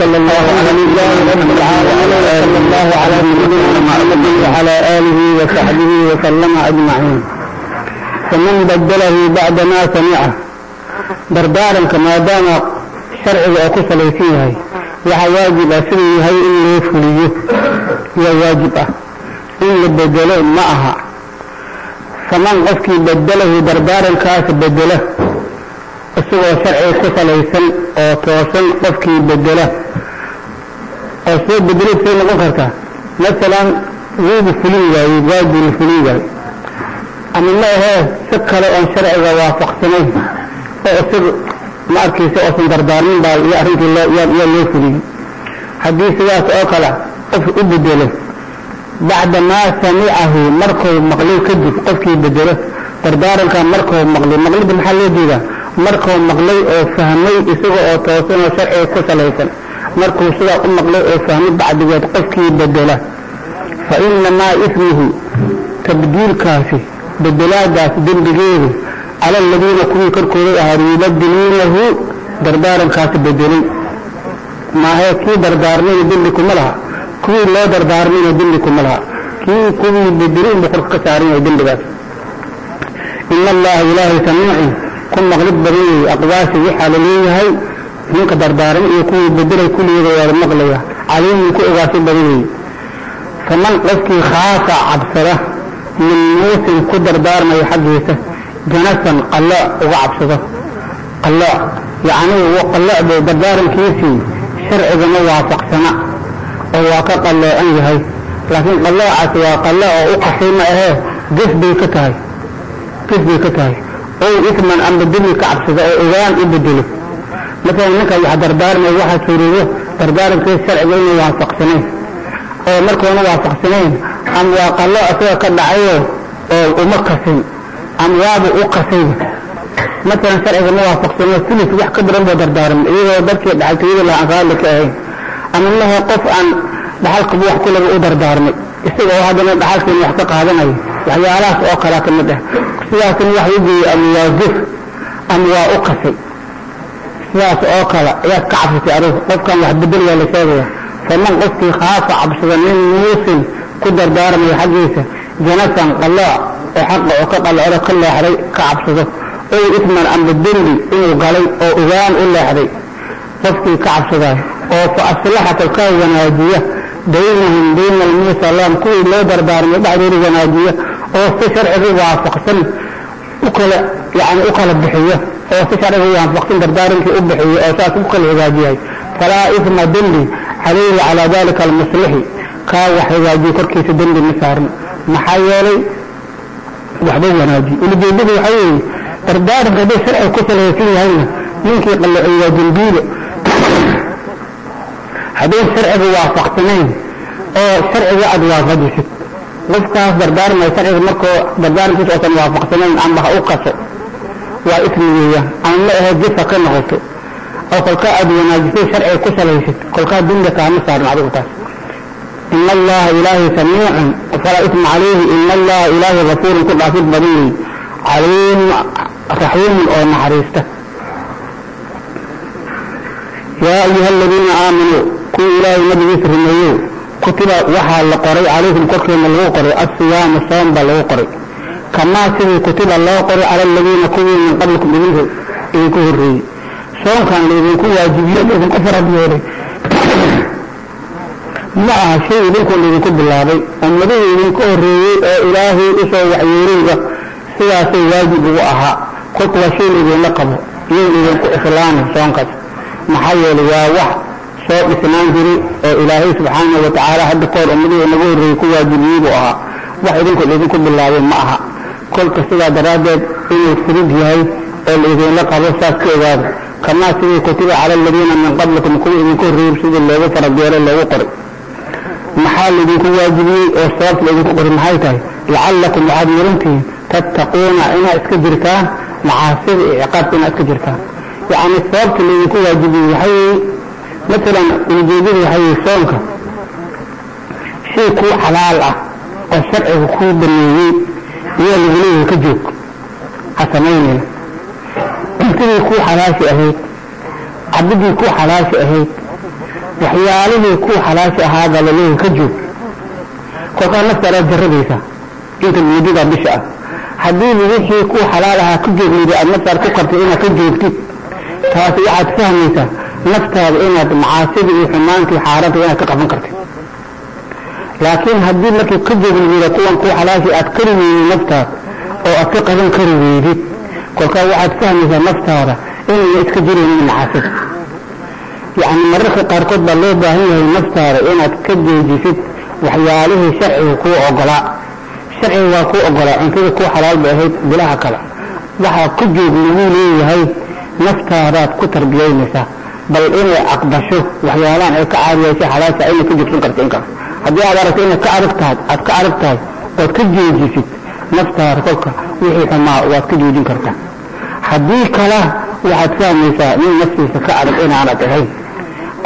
صلى الله عليه وسلم وعلى آله وصحبه وسلم أجمعين فمن بدله بعد ما سمعه بردارا كما دام شرع وأكس ليسيه وحواجب سنه هي إنه يفليه هي واجبة إن بدله معها فمن قفك بدله بردارا كاس بدله isagoo sharciga ku salaysan oo toosan qofkii bedela oo soo bedelid say noqon kartaa. Masalan wuubu fulin waayey waajibna fulin waayey ama ma ahee si kale oon sharciga waafaqsanayn oo isaga ma arkaysa oosan dardaarmin baa iyo arrintii yaa loo fuliyey haddii sidaas oo kale qof u bedelo bacda maa samicahu markuu maqlay kadib qofkii bedelo dardaarankaa markuu maqlay maqlida maxaa loo jeedaa markuu maqlay oo fahmay isaga oo toosan oo sharciga ku salaysan. Markuu sidaa u maqlay oo fahmay bacdigeed qofkii bedela. Fa inamaa ismuhu tabdiilkaasi bedelaadaas dembigeedu cala aladiina kuwii korkooday ahaa yubadiluunahu dardaarankaasi bedelay. Maahee kii dardaarmayna dembi kuma laha. Kuwii loo dardaarmayna dembi kuma laha. Kii kuwii bedelay inbuu korka ka saaran yahay dembigaas. Ina allaha ilaahay samiicin كل مغلب بريء أقواس يحللين هاي من قدر دارم يكون بدل كل يدي المغلية عليهم يكون أقواس بريء فمن قسك خاف عبسرة من موت قدر دار ما يحدثه. جنسا قلاء وعبسرة. قلاء يعني هو قلاء بدار كيسي. شرع ما وافق سماء. أو قلاء أنه هاي. لكن قلاء عسوى قلاء وقحي ما إيه. كيف بيكتاي كيف بيكتاي ow isman amba dembi ka cabsado oo ogaan u bedelo masalan ninka wax dardaarmay waxaa suuroobo dardaarankiisa sharciga inay waafaqsanayn. Oo markuuna waafaqsanayn ama waa qallooc isaga ka dhacayo oo uma kasin ama waaba u qasayba masalan sharciga ma waafaqsano filis wax ka daran boo dardaarmay iyagoo dadkii dhaxaltooyada laha aan raalli ka ahayn. Ama mahe qof aan dhaxalkaba wax kulaga u dardaarmay isagoo haddana dhaxalkiina wax ka qaadanayo waxyaalahaas oo kalea ka mid ah sidaasna wax u geeyey ama waa guf ama waa u qasay. Sidaas oo kale ayaad ka cabsatay adigu qofkan wax bedel waa la sheegaya. Faman qofkii khaafa cabsada min muusin ku dardaarmaya xaggiisa janasan qallooc oo xaqa oo ka qalocdo ka leexday ka cabsado. Ow isman amba dembi inuu galay oo ogaan u leexday. Qofkii ka cabsadaay oo fa aslaxata ka wanaajiya baynahum bayna almuusa lam kuwii loo dardaarmay dhexdooda wanaajiya أو تشرع وافقتن أكل يعني أكل بحية أو تشرع وافقتن دردارن في أبحية أساس أكل عبادية. فلا إثم دلي عليه على ذلك المصلحي قاوة حزاجي تركي في دلي مسار محيالي وحده يناجي اللي بيبه حيالي دردار غدي سرع وكسل يسير هنا. ممكن يقل له إيا جنبيل. هذين سرع وافقتنين أو سرع وعد وافقتنين وفقاً دربار ما يسرع مركو دربار كده أصلاً وافقتني عن بقى أوقات وإثنية عن لا هي جثة كنا غلطوا أو كل قائد ينجز شرع كسر يشت كل قائد دم جثة مصار إن الله إله سميع فلا إثم عليه إن الله إله غفور كل عفيف بدين عليم رحيم أو نحرسته يا أيها الذين آمنوا كل إله نبي سرنيو kutiba waxaa la qoray calaykum korkeena lagu qoray asiyaamu soom baa lagu qoray. Kamaa sidii kutiba loo qoray cala aladiina kuwii min qablikum idinku horreeyey. Soonkan laydinku waajibiyo laydinku farad yeelay. Ma aha shay idinku laydinku bilaabay ummadihii idinku horreeyey oo ilaahay u soo waxyeerayba sidaasay waajib ugu ahaa. Kolka waa shay laydinla qabo iyagu laydinku islaana soonkaas maxaa yeelay waa wax soo dhisnaan jiray oo ilaahay subxaanahu watacaala hadda kahor ummadihii nagu horreeyey ku waajibiyey buu ahaa wax idinku laydinku bilaabay ma aha kolka sidaa daraaddeed inuu furid yahay oo laydinla qabo saas ka ogaada kamaa sidii kutiba cala aladiina min qablikum kuwa idinku horreeyey sidii loogu faradeelay loogu qoray maxaa laydinku waajibiyey oo sababta laydinku qoray maxay tahay lacallakum waxaad murantihiin tattaquuna inaad iska jirtaan macaasida iyo ciqaabta inaad iska jirtaan yacni sababta laydinku waajibiyey waxay maalan ujeedadu waxay soonka shay kuu xalaal ah oo sharciga kuu baneeyey iyaa lagu ka joog. Ha samaynayna cuntadii kuu xalaashi ahayd cabidii kuu xalaashi ahayd waxyaalihii ku xalaasha ahaabaa la leeyahay ka joog. Kolkaa naftaadaad jarradaysaa inta muddada bisha ah. Haddii wixii ku xalaal ahaa ka joogmayda aad naftaada ku qartay inaad ka joogtid taasi waxaad fahmaysaa naftaada inaad macaasida iyo xumaantii xaaranta inaad ka qaban kartid. Laakiin haddii markii ka joogmayda kuwan ku xalaashii aad kari weydid naftaada oo aad ka qaban kari weydid kolkaa waxaad fahmaysaa naftaada inayna iska jiraynin macaasida. Yacni mararka qaarkood baa loo baahan yahay naftaada inaad ka joojisid waxyaalihii sharciga kuu ogolaa. Sharciga waa kuu ogolaa cuntada kuu xalaal bay ahayd bilaha kale. Waxaa ku joog lagu leeyahay naftaadaad ku tarbiyaynaysaa bal inay aqbasho waxyaalahan ay ka caadiyaysa xalaasha inay ka joogsan karto in kale haddii aad aragto inaad ka adag tahay aad ka adag tahay ood ka joojisid naftaada kolka wixii xumaa waad ka joojin kartaa haddii kale waxaad fahmaysaa nin naftiisa ka adag inaanad ahayn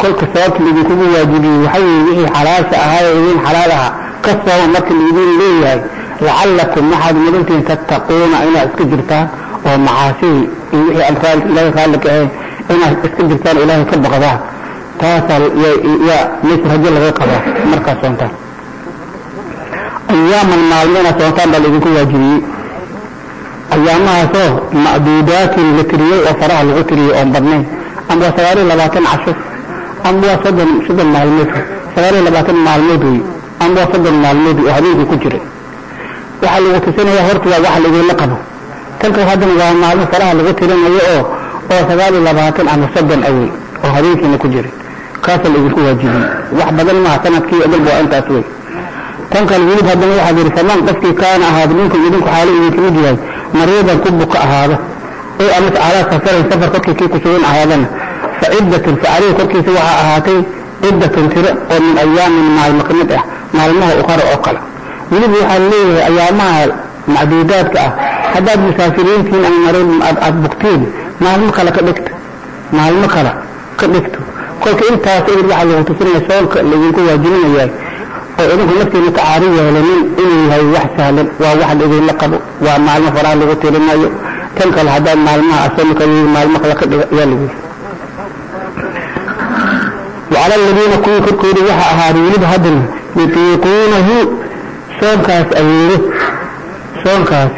kolka sababta laidinkugu waajibiyey waxaa weeye wixii xalaasha ahaa ee idin xalaal aha ka sababa marka laidin leeyahay lacallakum waxaad mudantihiin tattaquuna inaad iska jirtaan ilaahay ka baqdaan taasaa meesha rajo laga qabaa markaad soontaan. Ayaaman maalmo inaad soontaan baa laidinku waajibiyey. Ayaamahaasoo macduudaatin la tiriyey oo faraha lagu tiriyey oon badnayn. Ama waa sagaaliyo labaatan casho. Ama waa soddon soddon maalmood. Sagaaliyo labaatan maalmood wey ama waa soddon maalmood oo habeenkii ku jiray. Waxaa lagu tusinaya horta waa waxa laidinla qabo. Tanka haddana waa maalmo faraha lagu tirinayo oo oo sagaaliyo labaatan ama soddon awey oo habeenkiina ku jiray. Kaasaa laidinku waajibiyey wax badan maaha sannadkii odalba waa intaas wey tan kale welib haddana waxaad yidhi faman qofkii kaana ahaada minkum idinku xaalo idinka yahay mariidan ku buka ahaado. Oo amas calaa safarin safar korkii kii kusugan ahaadana. Fa ciddatun fa caleyhi korkiisa waxaa ahaatay ciddatun tiro oo min ayaamin maalmo ka ah maalmaha uqara oo kale weliba waxaa leeyahay ayaamaha macduudaadka ah. Haddaad musaafiriintiin ama marin aad bugtiin maalmo kale ka dhigto maalmo kale ka dhigto kolka intaas idin waxaa lagu tusinaya soolka laydinku waajibinayahay oo idinku naftiina ka caari yeelanin inuu yahay wax sahlan waa wax laidinla qabo waa maalmo faraha lagu tirinayo tan kale haddaad maalmaha asamka maalmo kale ka dhiga ayaa lagu wacala aladiina kuwii korkooda waxaa ahaaday weliba haddana yutiiquunahu soonkaas aweero soonkaas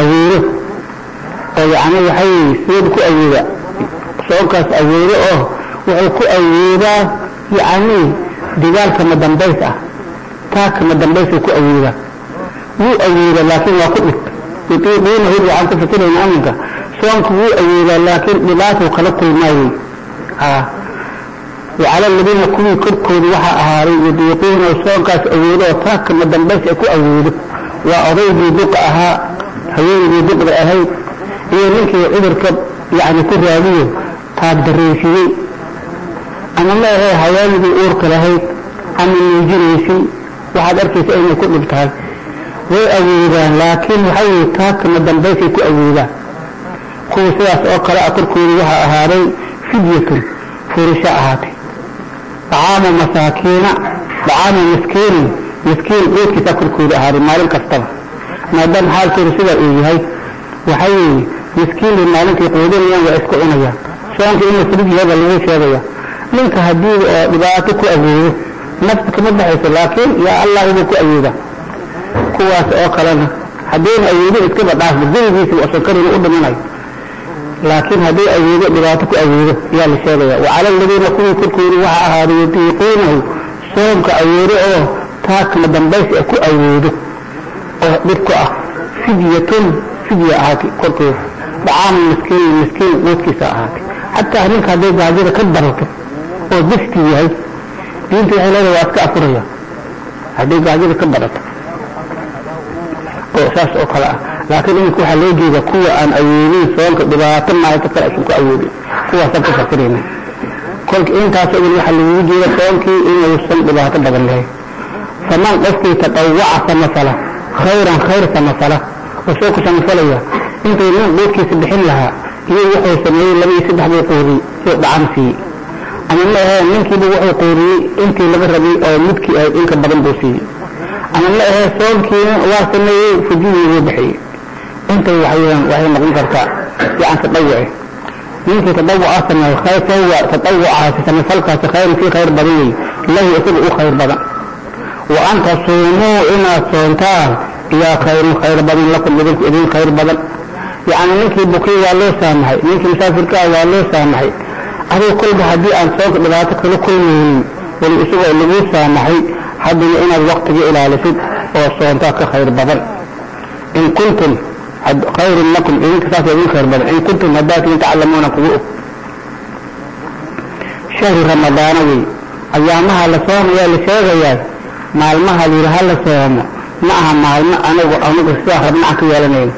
aweero oo yacni waxay sideed ku aweeda soonkaas aweero oo wuxuu ku aweedaa yacni dagaalka ma dambays ah. Taaka ma dambaysuu ku aweedaa wuu aweedaa laakiin waa ku dhib yutiiquunahu waxaan ku fikirayna aminka soonka wuu aweedaa laakiin dhibaatuu kala kulmaa wey wacala aladiina kuwii korkooda waxaa ahaaday yudiiquuna soonkaas awoodo oo taaka ma dambays ay ku awoodo. Waa odaygii duqa ahaa haweenigii duqda ahayd هي منك عبرك يعني كل رأيه تقدر يشيء أما الله هي حيال بأورك لهيك أما يجير يشيء وحد أركي سأين يكون بتهاك وي أبيضا لكن حيال تاك مدن بيسي كو أبيضا كو سياس أقرأ أتركوا لها أهاري فدية فرشاء هاتي طعام مساكين طعام مسكين مسكين أوكي تاكركوا لها أهاري مالك أفتبه مدن حال كرسيلة إيهي وحيالي miskiinbay maalintii quudinayaan waa isku cunayaan soonka in la fudud yahay baa lagu sheegaya ninka haddii oo dhibaato ku awoodo nafta kama baxayso laakiin yaa allah buu ku awooda. Kuwaas oo kalena haddayna awoodin iskaba dhaafba gurigiisa oo sankarina u dhimanayo. Laakiin hadday awoodo dhibaato ku awoodo ayaa la sheegaya wacala aladiina kuwii korkooda waxaa ahaaday yutiiquunahu soomka awoodo dacaamu miskiin miskiin quudkiisa ahaatay xataa ninka hadday gaajada ka barato oo dafti yahay diinta waxay leedahay waa iska afuraya. Hadday gaajada ka barato oo saas oo kale ah. Laakiin iminka waxaa loo jeeda kuwa aan awoodin soonka dhibaato maalinta kale aysan ku awoodin. Kuwaasaan ka fasirayna kolka intaas idin waxaa lagugu jeeda soonkii inuusan dhibaato badan lahayn faman qofkii tadawaca samafala khayran khayr samafala oo soo ku samafalaya buu quudiyey oo dhacan siiyey ama ma ahee ninkiiba wuxuu quudiyey intii laga rabay oo midkii ahayd inka badan buu siiyey ama ma ahee soonkiina waa sameeyey fujidii wuu bixiyey intay waxayaan waxay noqon kartaa yacanka dhawace ninkii tadawuca sameeyo khayr fahuwa tadawucaasi samafalkaasi khayrun sii khayr badan wey lahu isaga u khayr badan wa an tasuumuu inaad soontaan iyaa khayrun khayr badan lakum idinku idin khayr badan يعني نكي بكي والله سامحي نكي مسافر كي والله سامحي. أهو كل بهدي أن صوت بذاتك لكل مهم والإسوء اللي بيه سامحي. حد يقين الوقت جي إلى لسيد وصوتك خير بدل إن كنتم خير لكم إن كنتم يقول خير بدل إن كنتم هدات يتعلمون قوة شهر رمضان وي أيامها لصوم يا لشيغ يا مع المهل يرهل صوم معها مع المهل أنا أقول أنا أقول أنا أقول أنا أقول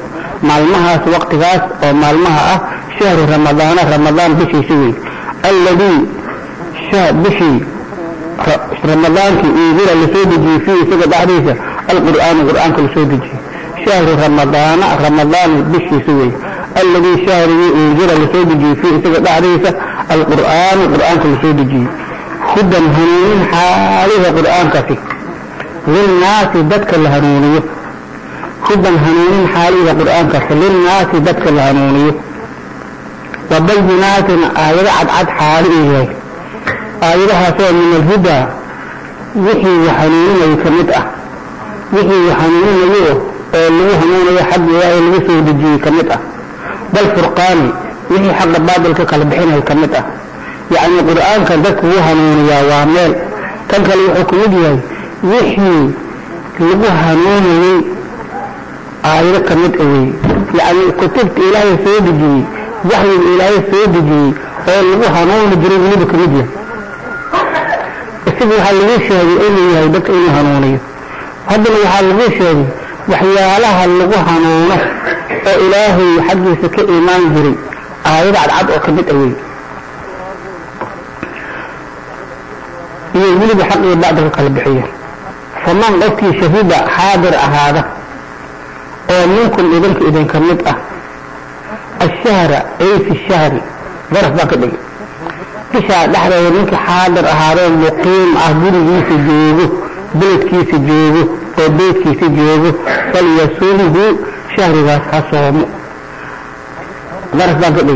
مالمها وقت فات أو مالمها أه شهر رمضان أه رمضان بشي سوي الذي شاء بشي رمضان في إيجير اللي سيدجي فيه سيدة بحريسة القرآن القرآن كل سيدجي شهر رمضان أه رمضان بشي سوي. الذي شهر إيجير اللي سيدجي فيه سيدة بحريسة القرآن القرآن كل سيدجي خدا هنين حاليها قرآن كفي. للناس بدك الهنونية. Wa bayinaatin aayado cadcad xaali uu yahay aayadahaasoo min alhudaa wixii uu hanuuninayo ka mid ah wixii uu hanuuninayo oo lagu hanuunayo xag ilaahay lagu soo dejiyey ka mid ah bal furqaani wixii xaqa baadilka kala bixinayo ka mid ah yacni qur'aanka dadka wuu hanuuniyaa waa meel kan kale wuxuu ku mid yahay wixii lagu hanuunayey ilaahay soo dejiyey oo lagu hanuuni jiray weliba ka mid yahay isaga waxaa lagu sheegay inuu yahay dadka inuu hanuuniyo haddana waxaa lagu sheegay waxyaalaha lagu hanuuno oo ilaahay xaggiisa ka imaan jiray aayado cadcad oo ka mid awey iyo weliba xaq iyo bacdika kala bixiya faman qofkii shahida xaadir ahaada ومنكم إذنك إذن كمتأ أه. الشهر أي في الشهر. ظرف باك كشا لحظة ومنك حاضر أهارون مقيم أهدر جي في جيوه بلد كي في جيوه وبيت كي في جيوه فليسوله شهر غاس حصوم ظرف باك بي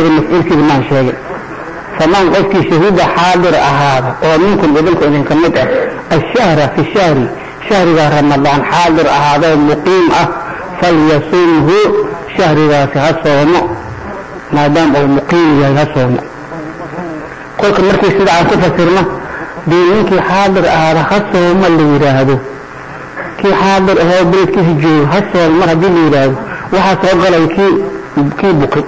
المسئول كي بمان شهر فمان قلت كي شهود حاضر أهارون ومنكم إذنك إذن كمتأ أه. الشهر في الشهر. شهر رمضان حاضر هذا المقيم أه. فليصومه شهر راسي هالصومة ما دام هو مقيم يا هالصومة قلت مركي سيد عن تفسيرنا بينك حاضر أهل هالصوم اللي يراهدو كي حاضر أهل بيت كي هجو. هالصومة هذي اللي يراهدو وحاس أغلى كي كي بقي.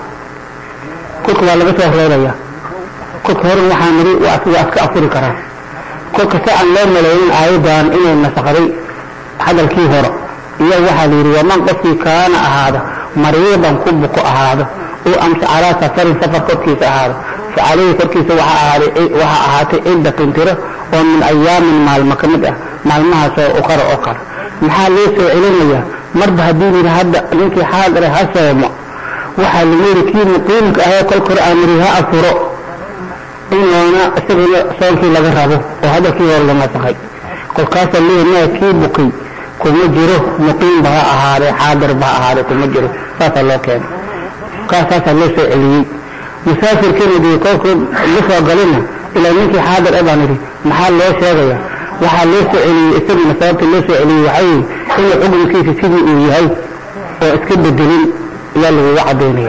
قلت والله بس أخلي ليا قلت هرم وحامري وأسك وأسك أفرك راس قلت ساعة لا ملايين عايدان إنه النسخري هذا الكي هرم. Iyo waxaa la yidhi waman qofkii kaana ahaada mariidan ku buko ahaado oo amse calaa safarin safar korkiisa ahaado fa calayhi korkiisa waxaa ahaatay ciddatun tiro oo min ayaamin maalmo ka mid ah maalmahaasoo oo kale maxaa loo soo celinayaa marba haddii yidhi hadda ninkii xaadire ha soomo waxaa lagu yidhi kii muqiimka ahee kolka hore aan niri ha afuro in loona isaguna soonkii laga rabo oo hadalkii hore la nasakhay kolkaasaa leeyahay kii bukay كم جرو مقيم بها أهاري حاضر بها أهاري كم جرو فاسا الله كان فاسا الله سعلي مسافر كم دي كوكو لسوا قلنا إلا منك حاضر أبا نري محال الله شاغية وحال الله سعلي اسم مسافر الله سعلي وحي إلا عبن كيف تبي إيهي واسكب الدليل إلا اللي هو عدوني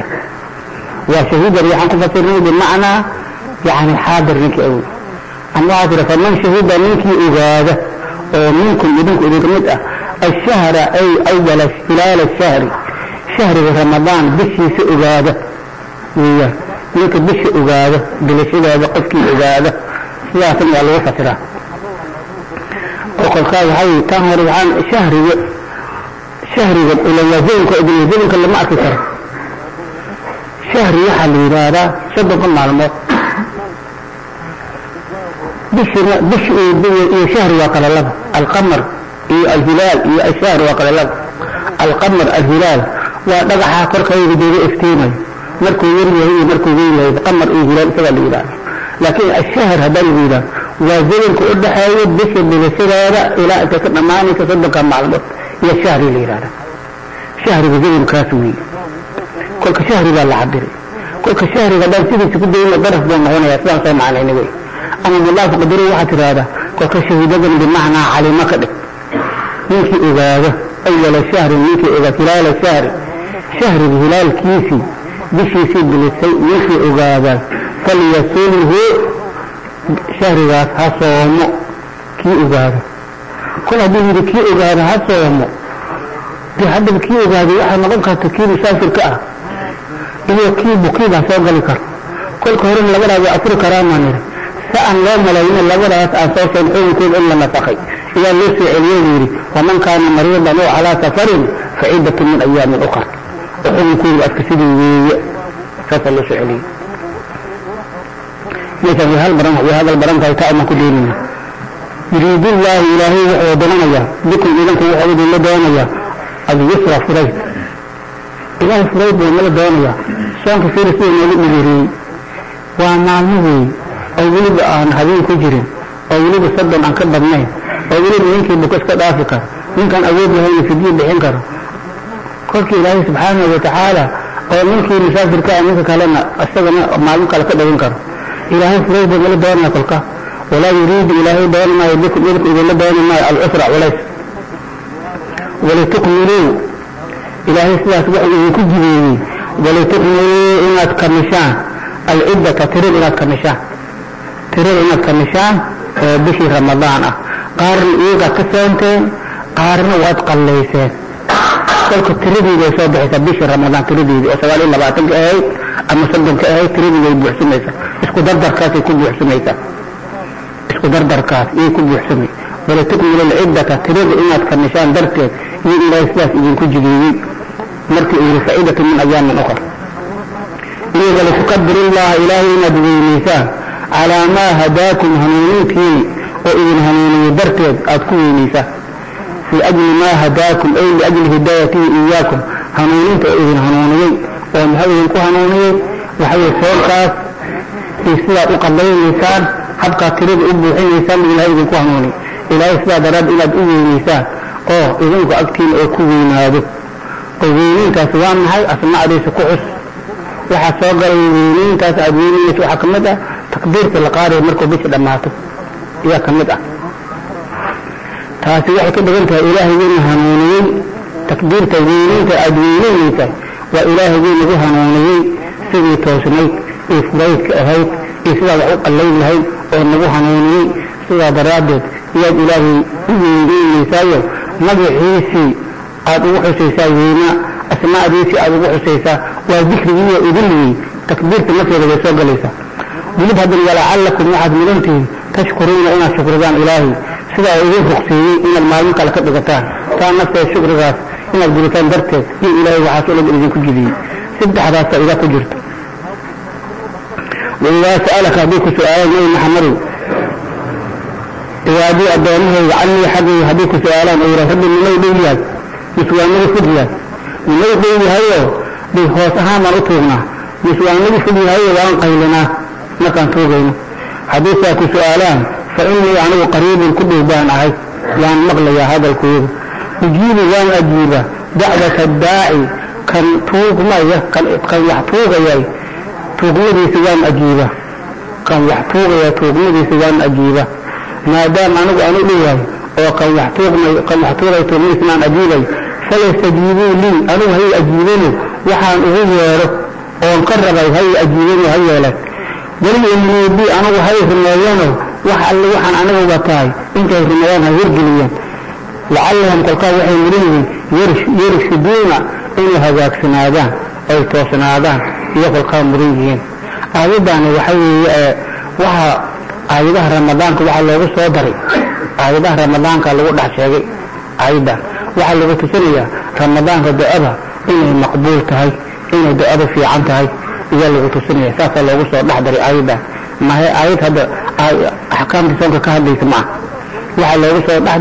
وشهيد ريحان تفسرني بمعنى يعني حاضر منك أول أنا عادر فمن شهيد منك إغاده ومنكم يدنك إذا كنت الشهر أي أول استلال الشهر. شهر رمضان بشي سؤبادة يوك بشي أبادة. إيه، بلشي أبادة قفكي أبادة. سياتني على الوفترة وقال قال هاي تامر عن شهر شهر إلى يزينك إبن يزينك ما أكثر. شهر يحل إبادة. صدق المعلومات بشي بشي بشي شهر وقال الله. القمر. الهلال إيه الشهر وقال القمر الهلال. ودقعها كرقه يجب إفتيني مركو يرمي هي مركو يرمي القمر قمر الهلال كذا الهلال لكن الشهر هذا الهلال وزين كؤد حيوه بشر من السرارة إلى أن تتنماني تصدق مع البط إلى الشهر الهلال شهر وزين كاسوي كل شهر ذا العبر كل شهر ذا سيدي سيكون دينا درس بوما هنا يسلام سيما على نبي أنا الله فقدروا واحد هذا. كل شهر ذا بمعنى علي مكدك ninkii ogaado awala shahrin ninkii ogaad hilaala shahri shahriga hilaalkiisii bishiisii bilisay ninkii ogaada falyasulhu shahrigaas ha soomo kii ogaado kol hadduu yidhi kii ogaado ha soomo de haddaba kii ogaaday waxaa noqon karta kii musaafirka ah iyo kii bukiibaa soo gali karo kolka horena labadaas waa afuri karaamaan nidhi si aan loo malayno labadaas aan soo sheegn xukunkooda in la nafaqay iyaa loo soo celiyey buu yidhi waman kaana mariidan oo calaa safarin fa ciddatu min ayaamin ukhar oo xukunkooda afka sidii weeye saasaa loo soo celiyey meeshaan way hal baran way hadal baran tahay taa imaan ku deenayna yuriidu llaahi ilaahay wuxuu doonaya bikum idinku wuxuu idinla oo weliba aan habeen ku jirin oo weliba soddon aan ka badnayn oo weliba ninkii buko iska dhaafi karo awood lahayna fidiyo bixin karo. Kolka ilaahay subxaanahu watacaala oo ninkii musaafirka ah ninka kalena isagana maalmo kale ka dhawin karo. Ilaahay furayd buu nala doonaya kolka. Walaa yuriidu ilaahay dooni maayo bikum idinku idinla dooni maayo alcusra culays. Walitukmiluu ilaahay sidaas wuxuu idinku jideeyey walitukmiluu inaad kamishaan alciddata tirada inaad kamishaan tirada inaad kamishaan bishii ramadaan ah qaarna iyagaa ka soonteen qaarna waad qallayseen kolka tiradiida ay soo baxaysaa bishii ramadaan tiradiidii oo sagaal iyo labaatanka ahayd ama soddonka ahayd tiradiida ay buuxsumaysaa isku dardarkaasay ku buuxsumaysaa isku dardarkaas iyay ku buuxsumay walitukmilu alciddata tirada inaad kamishaan darteed iyo ilaahay sidaas idinku jideeyey markii uu yihi facidatu min ayaamin ukhar iyo walitukabiru llaha ilaahay inaad weynaysaan calaa maa hadaakum hanuuninkiini oo idin hanuuniyey darteed aad ku weynaysaan fii ajli maa hadaakum ay liajli hidaayatihi iyaakum hanuuninta oo idin hanuuniyey oo maxaa idinku hanuuniyey waxaweye soonkaas i sidaad u qadlaynaysaan habkaad tirada u buuxinaysaan buu ilahay idinku hanuuniy ilaahay sidaa daraad inaad u weynaysaan oo idinku agtiina oo ku weynaado. Oo weyniinkaas waa maxay? Asmaacdiisa ku xus. Waxaa soo galay weyniintaas aad weyninaysa waxaa ka mid ah takbiirta la qaadayo markuu bisha dhammaato ayaa ka mid ah. Taasi waxay ka dhigan tahay ilaahaygiina hanuuniyey takbiirta weyniinta aad weyninaysa waa ilaahaygi nagu hanuuniyey sidii toosnayd ee furaydka ahayd iyo sidaa wax u qallayn lahayd oo nagu hanuuniyey. Sidaa daraaddeed iyaad ilaahay u weyneynaysayo magaxiisii aad ugu xusaysaa weynaa asmaacdiisii aad ugu xusaysaa waa dikrigiiyo idinliyey takbiirta nafteeda way soo galaysaa. Welib haddana walacallakum waxaad mudantihiin tashkuruuna inaad shukridaan ilaahay sidaa oo idin ruqseeyey inaad maalin kale ka dhigataan taa nafteed shukrigaas inaad gudataan darteed iyo ilaahay waxaas o dhan idinku jidiyey saddexdaasa idaa ku jirta waidaa sa'alaka haddii ku su'aalaan nabi maxamedow cibaadii addoomahayga canii xaggayga haddii ku su'aalaan oo yidhaa rabbi nimay dhow yahay mise waa nagu fog yahay nimay dhow yahayoo bay hoos ahaan baan u tuugnaa mise waa nagu fog yahayo waan qaylinaa markaan tuugayno haddii saa ku su'aalaan fa innii anigu qariibun ku dhow baan ahay waan maqlayaa hadalkooda ujiibu waan ajiiba dacwata daaci kan tuugmaya kan wax tuugayay tuugmadiisa waan ajiiba kan wax tuugaya tuugmadiisa waan ajiiba maadaama anigu aan u dhowahay oo kan wax tuugmay iminuu bi anigu hay rumeeyano wax alle waxaan aniga watahay intay rumeeyaan ha hirgeliyeen lacallahum kolkaa waxay mudan yihiin yarshiduuna inay hagaagsanaadaan ay toosnaadaan iyo kolkaa mudan yihiin. Aayaddaani waxa weeye waxa aayadaha ramadaanka waxaa loogu soo daray. Aayadaha ramadaanka lagu dhex sheegay aayaddan waxaa lagu tusinayaa ramadaanka do-ada inay maqbuul tahay inay do-ada fiican tahay iyaa lagu tusinaya saasaa loogu soo dhex daray aayaddan mahe aayad hadda axkaamta soonka ka hadlaysa ma ah waxaa loogu soo dhex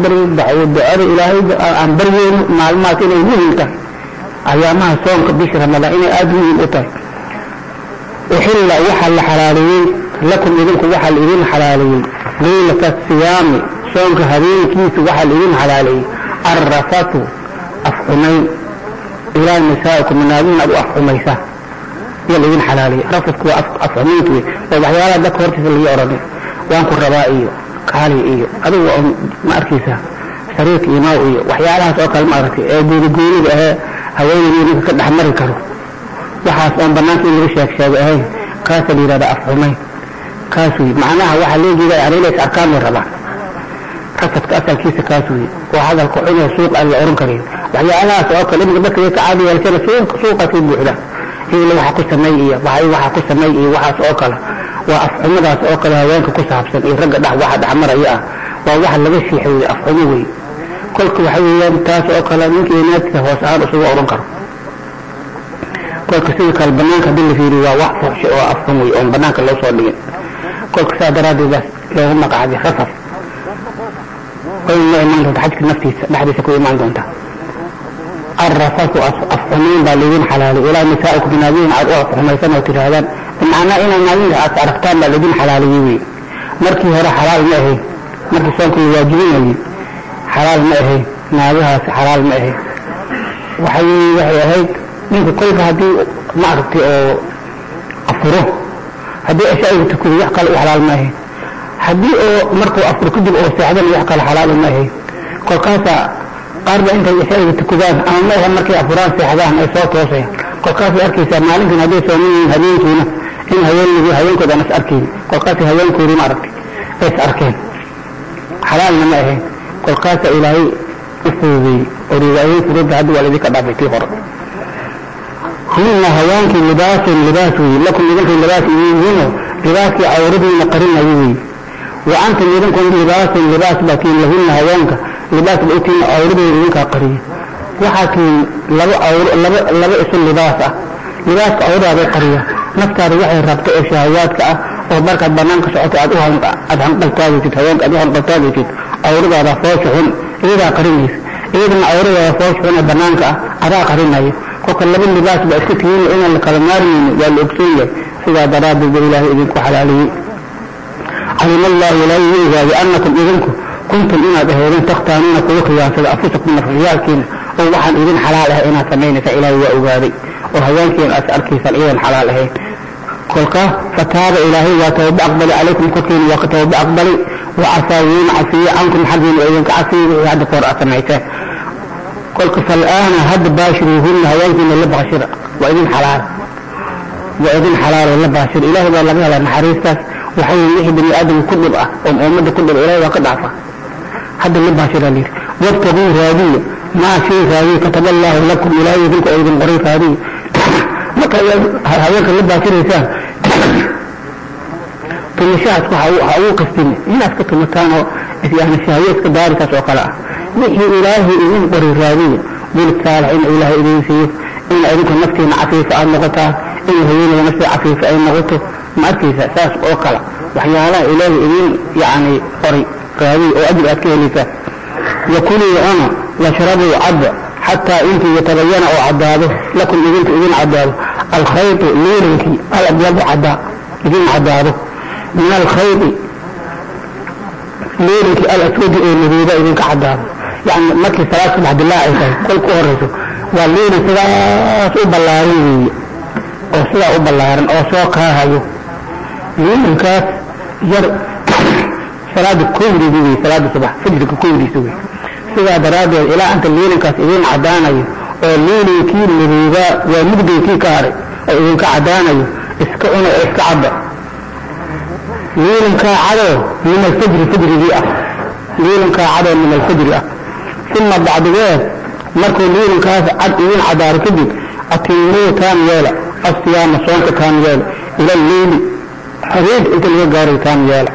do-ada ilaahay aan baryeyno maalmahaas inay muhiim tahay ayaamaha soonka bisha ramadaan inay aada muhiim u tahay uxilla waxaa la xalaaleeyey lakum idinku waxaa la idin xalaaleeyey laylata siyaami soonka habeenkiisa waxaa la idin xalaaleeyey arrafatu afxumayn ilaa nisaa'ikum naagihin aad u afxumaysaa يلين حلالي. رفضك وأصعميك وبحيالا دك ورتك اللي يأردي وانك الرباء إيو قالي إيه. أدو أم ماركيسة سريك إيماو إيو وحيالا سوق الماركي أدو إيه، بقولي بأه هواي مني كده حمر الكرو وحاس أم بناس اللي رشاك شاب أه قاس لي رباء أصعمي قاسوي معناها وحالي جيدا يعني ليس أركان الرباء قصد أسأل كيس قاسوي وهذا القعين سوق على كريم. كريم وحيالا سوق الماركيسة عادي والكرة سوق سوق سوق سوق afxumadaas oo kale haweenka ku saabsan iyo ragga dhex waxa dhexmaraya ah waa waxa laga shiixay wey afxumo wey kolka waxa weeyaan taas oo kale ninkii naadkiisa hoos ahaan isugu odhan karo kolka sidii kale banaanka hadii la fiiriyo waa wax fuxsho oo afxum wey oon banaanka loo soo dhigin kolka saa daraaddeed baas loogu magacaabi rafaf way ma imaan doonta xajka naftiisa dhexdiisa ku imaan doonta arrafafu afxumayn baa laydin xalaalay. Ilaa nisaa'ikum naadiin aad u afxumaysan oo tidhaahdaan bimacnaa inay naadinka aad aragtaan baa laydin xalaaliyey wey markii hore xalaal ma ahayn markii soonka la waajibinayay xalaal ma ahayn naagahaasi xalaal ma ahayn waxay waxay ahayd ninka kolka haddii ma aragtay oo afuro haddii ashaa'iga tukado wax kale u xalaal ma ahayn haddii oo markuu afur kadib oo seexdan wax kale xalaal ma ahayn kolkaasaa qaarba ashaa'iga tukadaan ama ma ahe markay afuraan seexdaan ay soo toosayaan kolkaasay arkaysaa maalinkan hadday sooman yihiin habeenkiina in haweenigii haweenkooda aan is arkayn kolkaasay haweenkoodii ma aragtay ay is arkeen xalaalna ma ahayn kolkaasaa ilaahay u fududeeyey oo riwaayoyin fududda hadda waa laidinka dhaafay tii hore hunna hawaankii libaasun libaas wey lakum idinkay libaas idiinyihiino libaaskii cawradiina qarinayo wey wa antum idinkun libaasun libaas baa tiin lahunna haweenka libaas ba utiin cawradooda idinkaa qariya waxaa tiin laba awr laba laba isu libaas ah libaaska cawradaabay qariya naftaada waxay rabta oo shahawaadka ah oo markaad banaanka socoto aad aad hanqaltaagaysid haweenka aad u hanqaltaagaysid cawradaada foosha xun iyadaa qarinaysa iyadana cawradaada foosha xun ee banaanka ah adaa qarinayo kolka laba libaas baa iska tihiin inaan la kala maarmayno waa la ogsoon yahay sidaa daraaddeed ba ilaahay idinku xalaaliyey calima allahu ilaahay wuu ogaaday annakum idinku kuntum inaad aheedeen takhtaanuuna kuwa khiyaansada anfusakum nafsiyaalkiina oo waxaan idin xalaal ahay inaad samaynaysa ilaahay waa ogaaday oo haweenkiina aad arkaysaan iyadan xalaal ahayn kolka fataaba ilaahay waa tawba aqbali calaykum korkiina waa ka tawba aqbali wa casaa wuuna cafiye cankum xaggiina oo idinka cafiye wixii hadda kahor aad samayseen kolka fal'aana hadda baashiruuhunna haweenkiina la baashira waa idin xalaal waa idin xalaal oo la baashira ilaahay baa laga helaa naxariistaas waxay wixii bani aadam ku dhib ah oo ummadda ku dhib ilaahay waa ka dhaafa hadda la baashira layidhi wabtaguu raadiya maa shay raadiya kataba allaahu lakum ilaahay idinka oo idin qoray raadiya marka haweenka la baashiraysaan tumashahaas ha ugu qastin inaad ka tumataan oo yani shahawiyaadka daarikaas oo kale ah wixii ilaahay idin qori raadiya wiilk saalax in ilaahay idin siiyo ina idinku naftiina cafiifa aad noqotaan in haweenayda nafteeda cafiifa ay noqoto ma arkaysa saas oo kale waxyaalaha ilaahay idin yani qori raadiya oo ajir aad ka helaysaan yakuluu cuna washrabuu cabba xataa intii yatabayana oo caddaado lakum idinku idin caddaado alkhaytu liirinkii alabyadu caddaa idin caddaado min alkhaydi liirinkii alaswadi ee madooba idinka caddaado yani markii salaad subax dilaa ay tahay kol ku horayso waa liirin sidaas u ballaaran weeye oo sidaa u ballaaran oo soo kaahayo liirinkaas yar salaada kowdeedii wey salaada subax fajrka kowdiisa wey sidaa daraaddeed ilaa anta liirinkaas idin caddaanayo oo liirinkii madoobaa waa mugdaykii ka haray oo idinka caddaanayo iska cuna oo iska cadda. Liilinkaa cadoo min alfajri fajrigii ah. Liilinkaa cadoo min alfajri ah. Uma bacdigeed markuu liilinkaas cad idin cadaaro kadib atimuu taan yeela asiyaama soonka taan yeela ila leyli habeenka inta laga gaaray taan yeela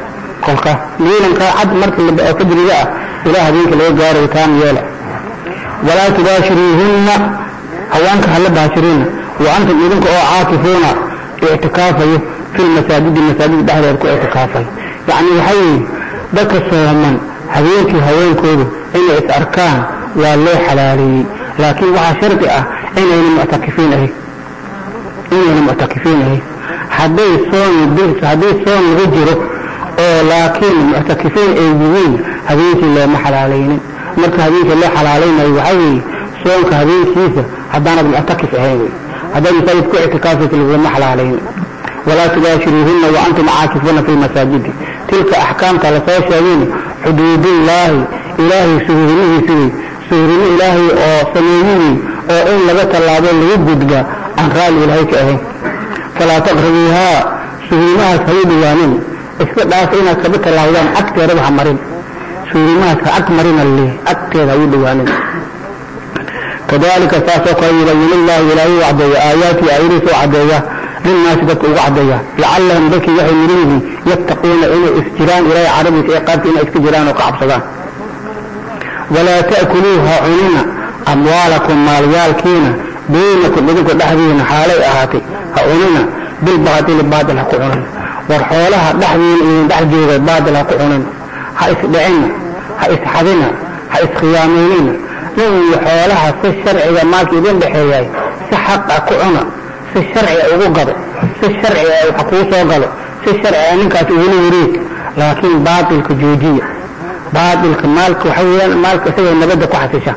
kolka liilinkaa cad marka oo fajriga ah ilaa habeenka laga gaaray taan yeela. Walaa tubaashiruuhunna haweenka hala baashiriina wa antum idinka oo caakifuuna ictikaafayo fi lmasaajidi masaajid dhexdeed ku ictikaafayo yacni waxaa weeye dadka sooman habeenkii haweenkoodu inay is arkaan waa loo xalaaleeyey. Laakiin waxaa shardi ah inayna muctakifiin ahayn inayna muctakifiin ahayn hadday soon haddii soon lagu jiro oo laakiin muctakifiin ay yihiin habeenkii looma xalaalaynin marka habeenkii loo xalaalaynayo waxaa weeye soonka habeenkiisa haddaanad muctakif ahayn. Wey haddaad masaajid ku ictikaafaysa laguma xalaalayn walaa tubaashiruuhuna wa antum caakifuuna fi lmasaajidi tilka axkaamta la soo sheegin xuduudullaahi ilaahay suhuurinihiisi wey suhuurino ilaahay oo sameeyihii oo in laga tallaabo lagu gudba aan raalli ilaahay ka ahayn. Falaa taqrabuuhaa suhuurimahaas ha u dhawaanin iska dhaaf inaad kaba tallaabdaan agteedaba ha marin suhuurimahaas ha ag marina le agteeda u dhawaanin kadalika saasoo kale yubayin illaahu ilaahay u caddeeya aayaatii aayadiisa u caddeeya linnaasi dadka ugu caddeeya lacallahum dadkii waxay mudan yihiin yattaquuna inay isjiraan ilaahay carabiisa ee qaabka inay iska jiraan oo ka cabsadaan walaa ta'kuluu ha cunina amwaalakum maalyaalkiina baynakum idinku dhexdiina xaalay ahaatay ha cunina bilbaatili baatil ha ku cunin war xoolaha dhexdiina idin dhex jooga baatil ha ku cunin ha isdhicina ha isxadina ha iskhiyaamaynina nin xoolaha si sharciga maalka idin dhexeeyahay si xaqa ku cuna si sharciga ugu gado si sharciga wax kuu soo galo si sharciga ninkaas ugula wareeg. Laakiin baatilka joojiya baatilka maalka waxa weeyaan maalka isagoo nabadda ku xasisha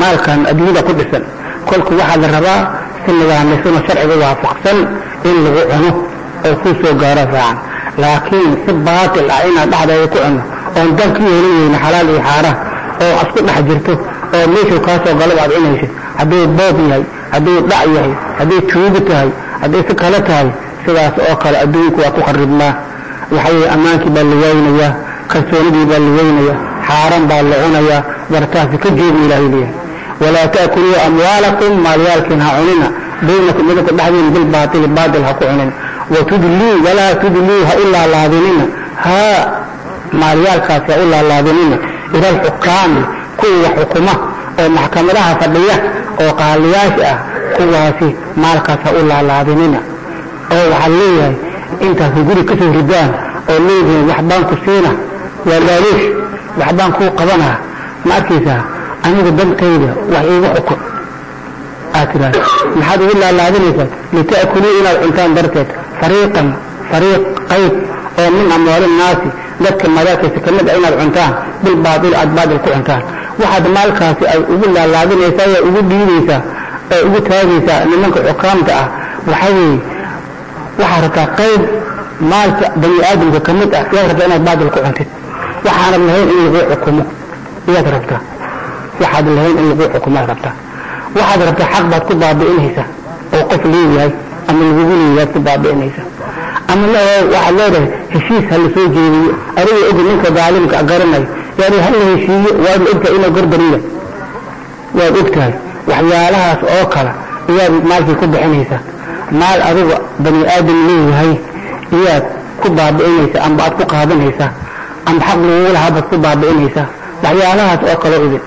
maalkan adduunyada ku dhisan. Kolku waxaa la rabaa si nidaamysan oo sharciga waafaqsan in lagu cuno oo kuu soo gaaro raacan laakiin si baatil ah inaad dhexdeeda ku cuno oon dan ka yeelan weyne xalaal iyo xaaraan oo isku dhex jirto oo meeshuu kaa soo galo aad cunaysid hadduu boob yahay hadduu dhac yahay hadday tuugo tahay hadday si kale tahay sidaas oo kale adduunku waa ku kharibmaa waxaa weeye ammaankii baa la waynayaa kalsoonidii baa la weynaya xaaran baa la cunayaa wartaasi ka jooga ilaahay leeyahay. Walaa ta'kuluu amwaalakum maalyaalkiin ha cunina baynakum idinku dhexdiina bilbaatili baatil ha ku cunina watudlii walaa tudlii ha u laalaadinina. Haa maalyaalkaasi ha u laalaadinina. Ila alxukaami kuwa wax xukuma oo maxkamadaha fadhiya oo qaaliyaasha ah kuwaasi maalkaas ha u laalaadinina. Oo waxaad leeyahay intaas guri ka soo ridaan oo leedihiin waxbaan ku siina waa laaluush waxbaan kuu qabanaa ma arkaysaa anigu dantayda wax iigu xukun aad tiraahda maxaad ugu laalaadinaysaa? Lita'kuluu inaad cuntaan darteed fariiqan fariiq qayb oo min amwaali nnaasi dadka madaadkiisa ka mid ah inaad cuntaan bilbaatil aad baatil ku cuntaan. Waxaad maalkaasi ay ugu laalaadinaysaa waa ugu dhiibaysaa oo ugu taagaysaa nimanka xukaamta ah. Waxaa weeye waxaad rabtaa qayb maalka bani aadamka ka ah yaad rabtaa inaad baatil ku cuntid. Waxaanad lahayn in laguu xukumo iyaad rabtaa. Waxaad lahayn in laguu xukumaad rabtaa. Waxaad rabtaa xaq baad ku baabi'inaysaa oo qof leeyahay ama lagugu leeyahaad ku baabi'inaysaa ama waxaad leedahay heshiis ha la soo jeediyo adiga ogi ninka daalimka garanayo yani ha la heshiiyo waad ogtahay inuu garbariya waad ogtahay waxyaalahaas oo kale iyaad maalkii ku bixinaysaa maal adiga bani aadam leeyahay iyaad ku baabi'inaysaa amba aad ku qaadanaysaa amba xaq lagugu lahaa baad ku baabi'inaysaa waxyaalahaas oo kale idin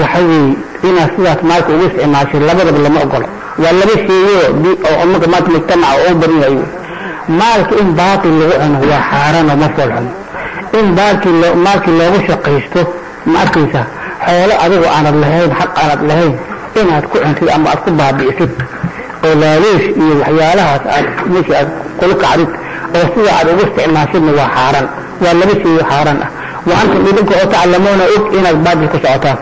waxa weeye inaad sidaas maalka ugu isticmaashay labadaba lama ogolo waa laba sheeyo oo marka maanta mujtamaca oo badan yahay maalka in baatil lagu cuno waa xaaraan oo ma fool xuno in baalkii maalkii loogu shaqaysto ma arkaysaa xoolo adigu aanad lahayn xaq aanad lahayn inaad ku cuntid ama aad ku baabi'isid oo laaluush iyo waxyaalahaas aad meeshii aad kula kacdid oo sida aad ugu isticmaashidna waa xaaraan waa laba sheeyo xaaraan ah wa antum idinka oo taclamuuna og inaad baatil ku socotaan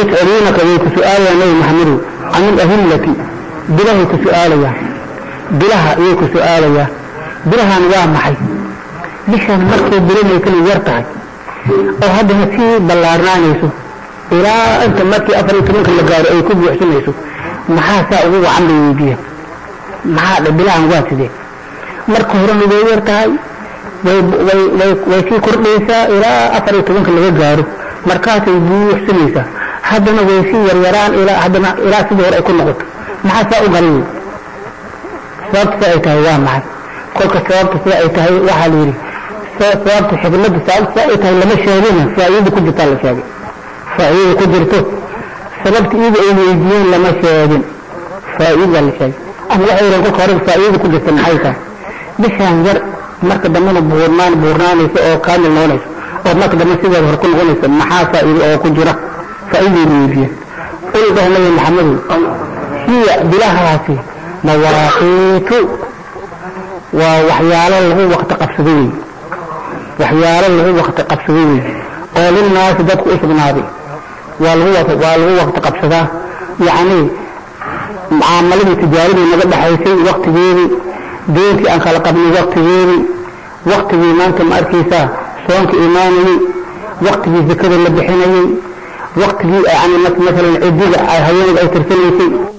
yas'aluunaka way ku su'aalayaan nabi maxamedow can ilahillati bilahay ku su'aalayaan bilaha ayay ku su'aalayaan bilahan waa maxay bishan markay bilanay kali yar tahay oo haddana sii ballaarnaanayso ilaa inta markii afar iyo tobanka la gaaro ay ku buuxsamayso maxaa saa ugu wacan bay weydiiyeen maxaa dhe bilahan waa sidee marka horena way yar tahay way sii kordhaysaa ilaa afar iyo tobanka laga gaaro markaasay buuxsamaysaa حدنا ويسي يريران إلى حدنا إلى سبور أي كل غط ما حسا أغني سوابت سأي تهيوان معك كل سوابت سأي تهي وحاليري سوابت حب الله بسأل سائل تهي لما شهرين سأيو بكل جتال شاقي سأيو بكل جرتو سببت إيد إيد إيد إيد لما شهرين سأيو بكل شاقي أهل حيرا قلت خارج سأيو بكل جتال حيطة بش هنجر مرك دمنا بورنان بورنان يسأو كامل نونيس ومرك دمنا سيدة بركون غنيس محاسا إيد أو كجرة maxamedow hiya bilahaasi mawaaqiitu waa waxyaalo lagu wakti qabsado wey waxyaalo lagu wakti qabsado wey oo lilnaasi dadku u sugnaaday waa lagu waa lagu waqti qabsadaa yacni mucaamaladii tijaaradii naga dhexaysay waktigeedii deentii aan kala qabnay waktigeedii waktigii maanta ma arkaysaa soonka imaanayey waktigii zakada la bixinayey وقت مثلا عديد هيوم أو ترسل شيء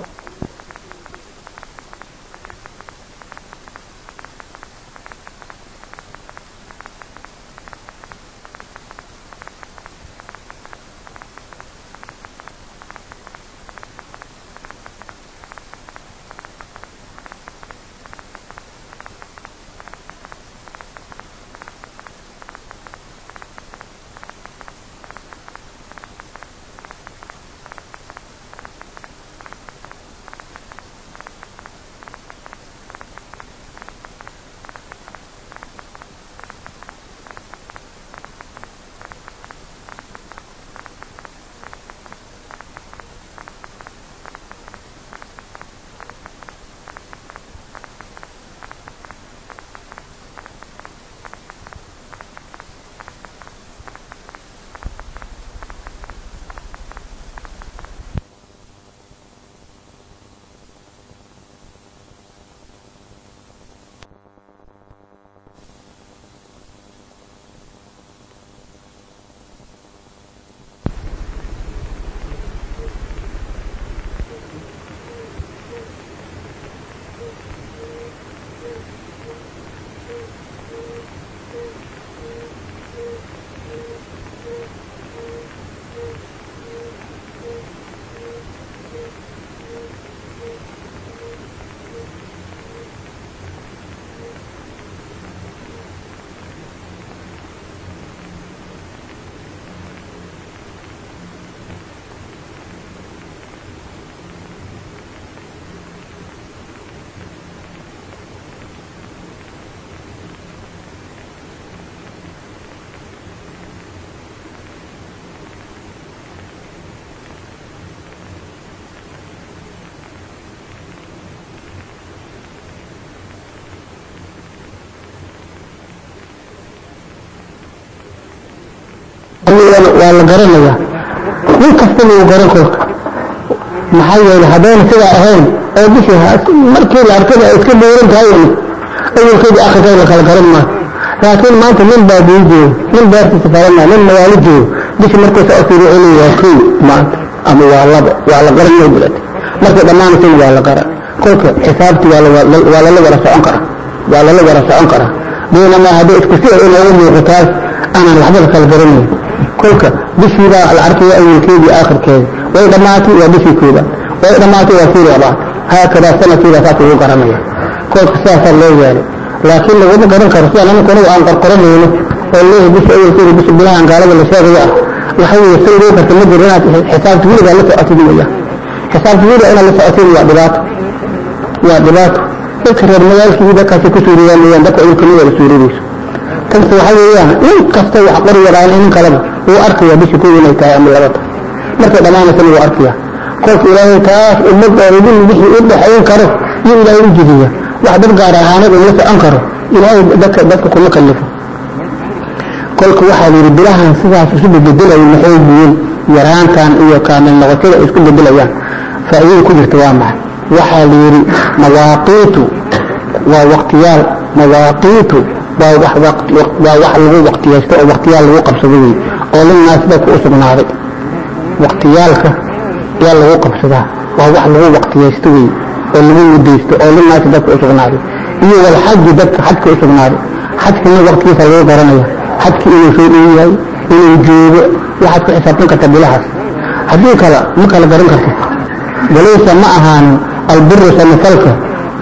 waa la garanaya nin kastaba uu garan kolka maxaa yeele haddayna sidaa ahayn oo bishii markii la arkada ay iska dhowran tahay awalkeedii akhirkeeda la kala garan maayo laakiin maanta nin baa joogo nin beertiisa faranaya nin magaalo joogo bishi markaysa ofiri celi waa kow maanta ama waa laba waa la garan may bilata markay dhammaanaysana waa la garan. Kolka xisaabti waa lala wada socon karaa. Waa lala wada socon karaa. Baynamaa hadday isku ay inoogu muuqataas aanan waxba la kala garanayn kolka bishiibaa la arkaya awalkeedii aakhirkeeda way dhammaatay waa bishii koobaad way dhammaatay waa kii labaad haakadaa sanadkiibaa saas ugu garanaya. Kolka sidaasaa loo yeelay laakiin laguma garan karo sidaan anigu anigu aan qorqoranayno oo leeyahay bisha awalkeeda bisha bilahan gaalada la sheegaya ah. Waxa weeye say loo karta ma jiro inaad xisaabta weligaa la socotid maya xisaabta weliga inaad la socotid waa dhibaato. Waa dhibaato. Dadka reer magaalkii dadkaasi ku suuriyaan weeyaan dadka idin ka mid wada suuridayso tanse waxa weeyaan nin kasta wax qori yaqaan nin kaleba wuu arkaya bisha kow inay tahay ama labata markay dhammaanaysana wuu arkaya kolka ilaahay taas ummad idin wixii u dhexayn karo iyo ilaahay u jidiya. Wax dad gaar ahaaneed uu la socon karo. Ilaahay dadka dadka kuma kallifo. Kolka waxaa layidhi bilahan sidaas isu bedelayo maxay yihiin? Yaraantan iyo kaamil noqoshada ay isku bedelayaan faa'iidada ku jirta waa maxay? Waxaa layidhi mawaaqiitu waa waqtiyaal. Mawaaqiitu waa wax lagu waqtiyaysto oo waqtiyaal lagu qabsado wey oo linaas dadka u sugnaaday waqtiyaalka yaa lagu qabsadaa. Waa wax lagu waqtiyaysto wey oo lagu mudaysto oo linaas dadka u sugnaaday iyo walxaji dadka xajka u sugnaaday xajkina waqtigiisa lagu garanaya xajki inuu soo dhow yahay inuu joogo waxaad ku xisaabtan karta bilahaas. Haddii kale ma kala garan kartid balaysa ma ahaanin albiru samafalka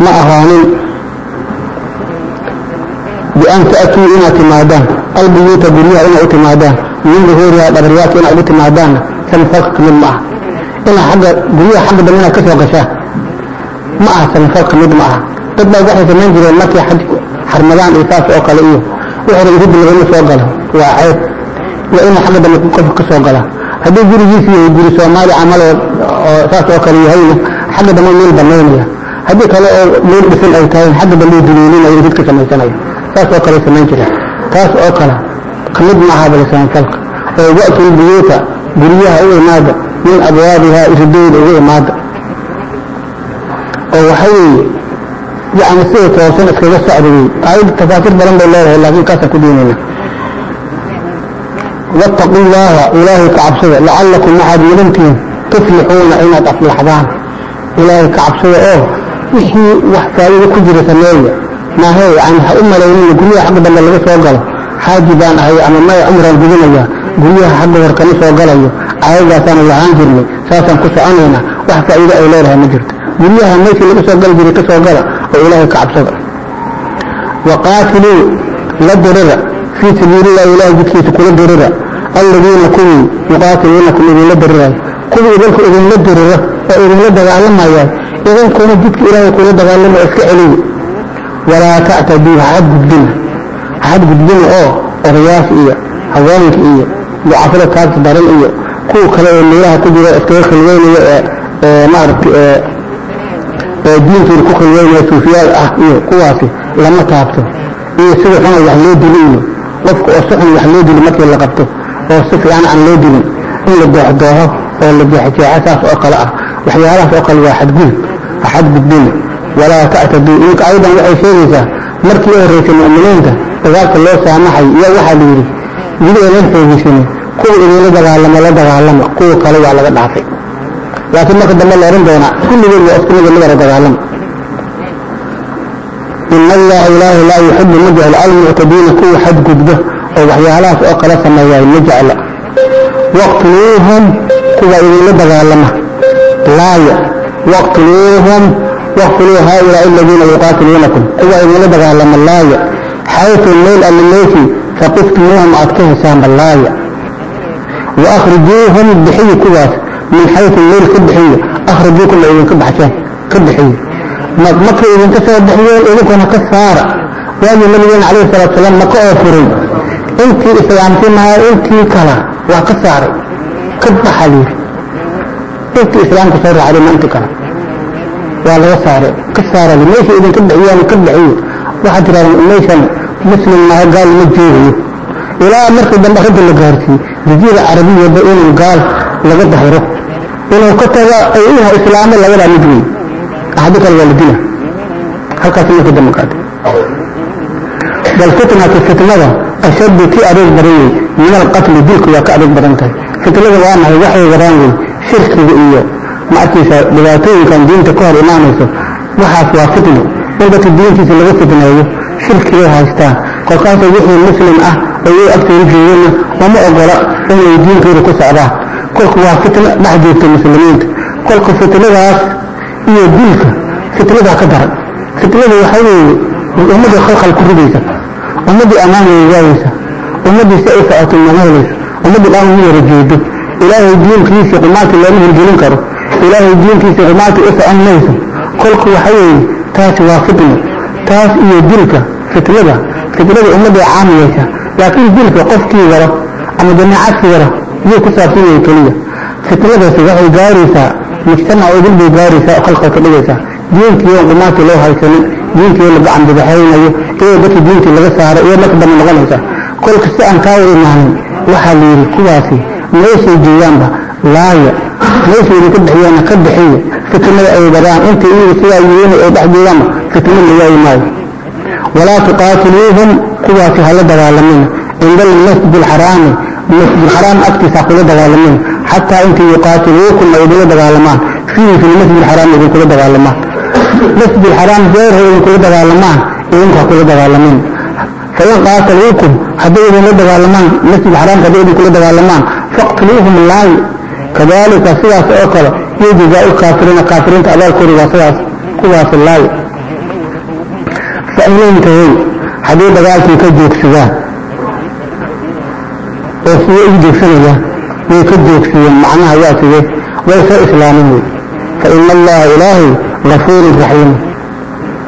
ma ahaanin bian ta'tuu inaad timaadaan. Albuyuuta guryaha inaad u timaadaan min duhuuriha dhabaryaadka inaad ugu timaadaanna samafalka ka mid ma aha. Inaad agga guryaha xagga dambe inaad ka soo gashaan ma aha samafalka mid ma aha. Dad baa waxay samayn jireen markii xaj xarmadaan iyo saas oo kale iyo wuxuu iridi lagama soo galo. Waa ceeb. Waa inuu xagga dambe qofka ka soo galaa haddii gurigiisi yahay guri soomaali camal oo saas oo kale yahayna xagga dambe meel banaynaya haddii kale oo meel dhisan ay tahay xagga dambe duleelinayo ridka samaysanaya. Saas oo kale samayn jira taas oo kale ka mid ma aha bale samafalka oo wa'tul buyuuta guryaha u imaada min abwaabihaa iridooda ugu imaada oo waxa weeye yani sida toosan iskaga socda wey aayadda tafaasiir badan bay leedahay laakiin kaasaan ku diinayna wattaqu llaha ilaahay ka cabsada lacallakum waxaad mudantihiin tuflixuuna inaad aflaxdaan ilaahay ka cabsada oo wixii wax faa'iido ku jira sameeya ha xaaji baan ahay ama maya cumraan gudinaya guryaha xagga hor kama soo galayo aayadaasaan lahaan jirnay saasaan ku soconaynaa wax faa'iido ay leedahay ma jirto. Guryaha meeshii laga soo gali jiray ka soo gala oo ilaahay ka cabsada. Waqaatiluu la dirira fii sabiilillahi ilahay jidkiisa kula dirira. Alladiina kuwii yuqaatiluunakum idinla dirirayo kuwii idinku idinla diriro oo idinla dagaalamayaan idinkuna jidka ilaahay kula dagaalama iska celiya walaa tactaduu haxadgudbina haxadgudbina oo odayaasha iyo haweenka iyo ducafada taagta daran iyo kuwa kale oo meelaha ku jira iskaga khilweynaya ee maaragtay ee diintooda ku khilweynaya suufiyaal ah iyo kuwaasi lama taabto. Iyo sida xuna wax loo dili iyo qofka oo si xun wax loo dili markii la qabto oo si fiican aan loo dilin in la dooxdooho oo la jeexjeexa saas oo kale ah. Waxyaalahaas oo kale waa xadgudub xadgudbina walaa ta'taduu iminka ayadan waxay sheegaysaa markii u horreysay mu'miniinta dagaalka loo saamaxay iyo waxaa la yidhi wili eedan xoogeysanin kuwa idinla dagaalamo la dagaalama kuwa kale waa laga dhaafay. Laakiin marka dambe la ohan doonaa kulligood waa isku mida midara dagaalama. Ina allaha ilaahi laa yuxibu ma jeclo almuctadiina kuwa xadgudba oo waxyaalahaas oo kala sameeyaay ma jecla. Waqtuluuhum kuwa idinla dagaalama. Laaya waqtuluuhum waqtuluu haaulaa aladiina yuqaatiluunakum kuwa idinla dagaalama laaya xaytu meel alla meeshii faqiftumuuhum aad ka hesaanba laaya wa bixiyi kuwaas min xaytu meel ka bixiya akhrijuukum ay idinka baxsheen ka bixiya markay idinka soo bixiyeen idinkuna ka saara waagii nabigeena calayhi salatu salaam maka oo furay intii islaamti intii kala waa ka saaray ka baxa liiri intii islaamka soo raacday ma intii kale waa laga saaray ka saara meesha idinka bixiyaan ka bixiyo waxaad tirahdeen meeshan muslim gaal ma joogayo. Ilaa markii dambe ragga la gaarsiiyey jaziira carabiyaba inuu gaal laga dahiro inuu ka tago inuu islaamo labadaa mid wey axadi kale waa la dila. Halkaas markii dambe qaatay bal fitnatu fitnada ashaddu kii adeeg badan wey min alqatli dilku waa ka adeeg badan tahay. Fitnada waa nahay waxay wadaan wey shirkiga iyo ma arkaysa dhibaatooyinkan diinta ka hor imaanayso waxaas waa fitno in dadka diintiisa laga fitneeyo shirkigay haystaan. Kolkaasa wixii muslim ah iy agtooda joogana uma ogola inay diinkooda ku socdaan. Kolka waa fitno dhex joogta muslimiinta. Kolka fitnadaas iyo dilka fitnadaa ka daran. Fitnada waxaa weeye ummadda khalkhal ku ridaysa. Ummaddii ammaan way waayeysa ummaddii si ay socoto mana helayso ummaddii dhaan ugu yara jeedo. Ilaahay diinkiisa qumaanti looma hirgelin karo ilaahay diinkiisa qumaanti u socon mayso. Kolku waxa weeye taasi waa fitna. Taas iyo dilka fitnada fitnada ummadday caamiyeysa laakiin dilka qofkii waro ama jamaacadkii waro yuu ku saabsan yahay keliya? Fitnadaasi waxay gaaraysaa mujtamac oo dil bay gaaraysaa oo khalkhal ka dhigaysaa diinkii oon qumaanti loo haysanin diinkii la gacan badaxaynayo iyadoo dadkii diintii laga saaray iyo marka dambe noqonaysa. Kolka si aan kaa imaanin waxaa la yidhi kuwaasi meeshay joogaanba laaya meeshay idinka bixiyaana ka bixiya fitnada ay wadaan. Inta iyaga sidaa yihiin ay dhex joogaanba fitno la waayi maayo. Walaa tuqaatiluuhum kuwaasi hala dagaalamina cinda almasjid alxaraami masjid alxaraam agtiisa kula dagaalamin xataa intii yuqaatiluukum ay idinla dagaalamaan fiihi fi lmasjid alxaraam idinkula dagaalamaan masjid alxaraam jeerha idinkula dagaalamaan idinkaa kula dagaalamin fain qaataluukum hadday idinla dagaalamaan masjid alxaraamka hadday idinkula dagaalamaan faqtuluuhum laayi kadalika sidaas oo kale iyo jazaa kaafiriina kaafiriinta abaalkooda waa sidaas kuwaas laayi fain intahey haddii dagaalkii ka joogsadaan oo siday u joogsanayaan way ka joogsadeen macnaha waa sidee way soo islaamin wey fa ina allaha ilaahay gafuurun raxiim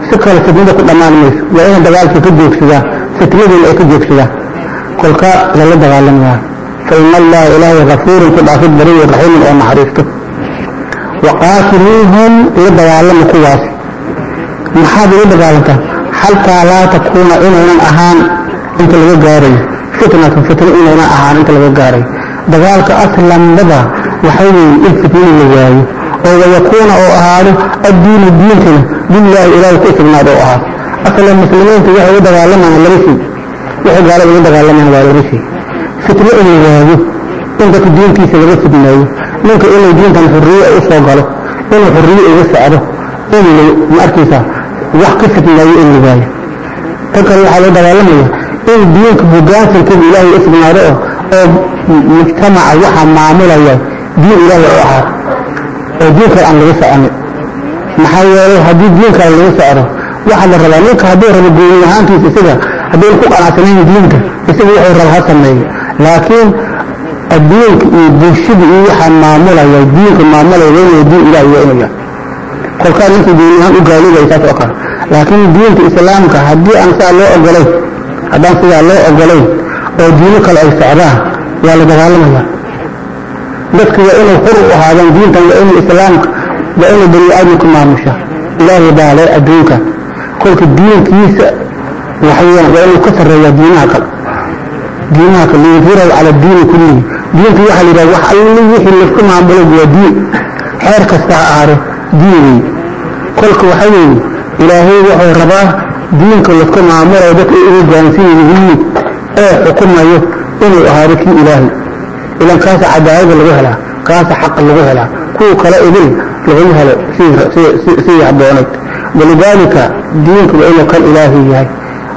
si kale fitnada ku dhammaan mayso waa inay dagaalkii ka joogsadaan fitnadiina ay ka joogsadaan kolka lala dagaalamaya fa ina allaha ilaahay gafuurun ku dhaafid wey raxiimun oo naxariisto waqaatiluuhum ila dagaalama kuwaas maxaad ila dagaalantaa xaltaa laa takuuna inaynan ahaan inta laga gaarayo fitnatun fitno inaynan ahaan inta laga gaarayo dagaalka aslanbada waxay weeye in fitnada la waayo oo wayakuuna oo ahaado addiinu diinkana lilaahi ilaahay ku sugnaado oo ahaado aslan muslimiintu waxay u dagaalamayaan laba shay waxay gaalada ugu dagaalamayaan waa laba shay fitno in la waayo in dadka diinkiisa laga fidneeyo ninka inuu diintan xurriye u soo galo inuu xurriye uga socdo in ma arkaysaa wax ka fitneeyo in la waayo tan kale waxaa loo dagaalamaya in diinka hogaansankeeda ilaahay u sugnaado oo mujtamaca waxaa maamulaya diin ilaahay oo ahaa oo diin kale aan laga soconin maxaa yeelay haddii diin kale laga socdo waxaa la rabaa ninka hadduu rabo gooni ahaantiisa isaga haddayna ku qanacsanayn diinta isaga wuxuu raba ha sameeyo laakiin adduunka iyo bulshada iyo waxaa maamulaya diinka maamulaya inuu diin inuu yahay. Kolkaa ninkii gooni ahaan u gaalibaya saas oo kale laakiin diinta islaamka haddii aan sidaa loo ogolayn haddaan sidaa loo ogolayn oo diino kale ay socdaan waa la dagaalamaya. Dadku waa inay xur u ahaadaan diintan waa inay islaamka waa inay bani aadamku maamusha ilaahay baa adduunka. Kolka diinkiisa waxaweyaan waa inuu ka sarreeyaa diinaha kale diinaha kale liyudhirahu cala diini kullihi diinta waxaa la yidhaha wax alli wixii la isku maamulo waa diin. Xeer kasta ha ahaado kolka waxa weeye ilaahay wuxuu rabaa diinka la isku maamulayo dadka ay ugu gaansan yihiin ee xukumayo inuu ahaado kii ilaahay. Ilan kaasa cadaalada lagu helaa kaasa xaqa lagu helaa kuwa kale idin laguma helo sidii habboonayd walidaalika diinku waa inuu kan ilaahay yahay.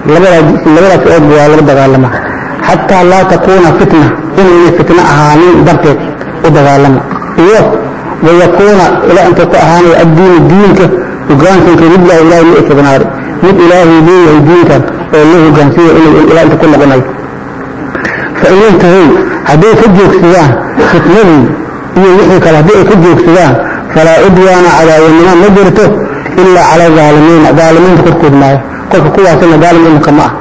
Labadaas oodba waa laga dagaalama xataa laa takuuna fitna inaynay fitno ahaanin darteed u dagaalama iyo wayakuuna ilaa inta ku ahaanaya addiinu diinka hogaansanka lillahi ilahay ma sugnaaday mid ilaahay leeyahay diinkan oo loo hogaansiya ilaa inta ku noqonayo fain yantahow hadday ka joogsadaan fitnadii iyo wixii kale haddii ay ka joogsadaan falaa cudwaana cadaawanimo ma jirto ilaa cala aalimiina aalimiinta korkood maayo kolka kuwaasina daalim imika ma ah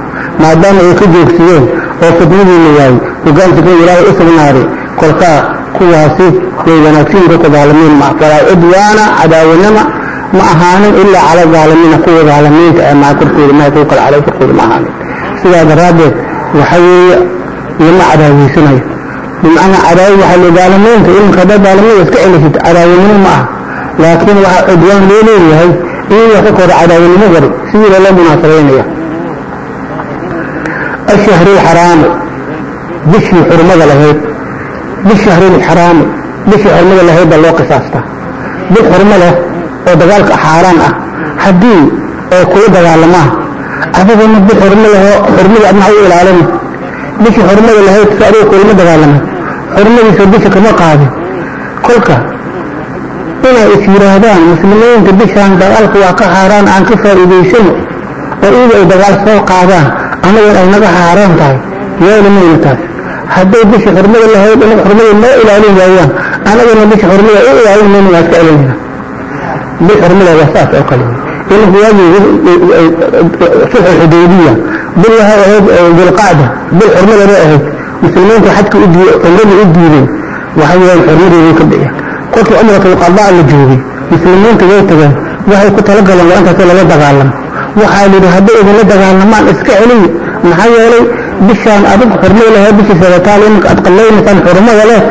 maadaama ay ka joogsadeen oo fitnadii la waayey hogaansanka ilaahay u sugnaaday kolkaa kuwaasi way wanaagsan dadka daalimiin ma falaa cudwaana cadaawanimo ma ahaanin ilaa cala aalimiina kuwa aalimiinta ee maa korkooda maa kuwa kale calay korkooda ma ahaanin sidaa daraaddeed waxa weeye lama cadaaweysanayo bimacnaa cadaawo waxaa le daalimiinta iminka haddaad daalimiinta iska celisid cadaawanimo ma aha. Laakiin waxaa cudwaan loo leeyahay in wax ka kora cadaawanimo gari sidii loola munaasabaynaya ashahru lxaraamu bishii xurmada lahayd bishahri lxaraamu bishii xurmada lahayd baa loo qisaastaa bil xurmo leh oo dagaalka xaaraan ah haddii ay kula dagaalamaan adigana bil xurmo leho xurmada adna ha u ilaalina bishii xurmada lahayd si adiga kulama dagaalamay xurmadiisa bisha kama qaadin kolka inay is yidhaahdaan muslimiinta bishaan dagaalka waa ka xaaraan aan ka faa'iidaysano oo iyaga ay dagaal soo qaadaan annagoon ay naga xaaraan tahay yeeli mayna taas hadday bisha xurmada lahayd inaga xurmada noo ilaalin waayaan annagana bisha xurmada u ilaalin mayna waa iska celinayna bil xurmada waa saas oo kale. Waagii sulxu xudaybiya bil waxay ahayd dilqacda bil xurmada bay ahayd. Muslimiinta xajka cumradii u diideen waxa weeyaan xurmadeedii ka bixiya kolkii cumratul qadaa la joogay muslimiinta way tageen waxay ku talagaleen waa intaasoo lala dagaalamo waxaa la yidhi hadday idinla dagaalamaan iska celiya maxaa yeelay bishaan adigu xurmada lahayd bishii sabataal aad qallaynaysaan xurmada leh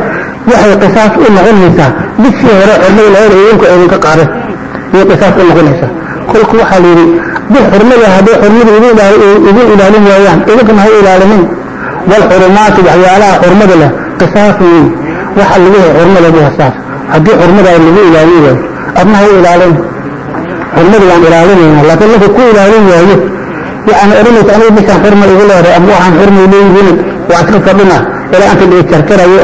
waxay qisaas u noqonaysaa. Bishii hore xurmada lahayd idinku idinka qaadeen ayay qisaas u noqonaysaa. Kolka waxaa la yidhi bil xurmada hadday xurmada idin ilaalin waayaan idinkana ha ilaalinin. Wal xurumaatu waxyaalaha xurmada leh qisaas wey waxa lagu hay xurmada bu hasaas haddii xurmada lagu ilaalin waayo adna ha ilaalin xurmada waan ilaalinayna laakiin marka ku ilaalin waayo yani odhanaysa aniga bishaan xurma igu leedahay ama waxaan xurmay leeyihiin waa iska fadhina ilaa inta la jarkarayo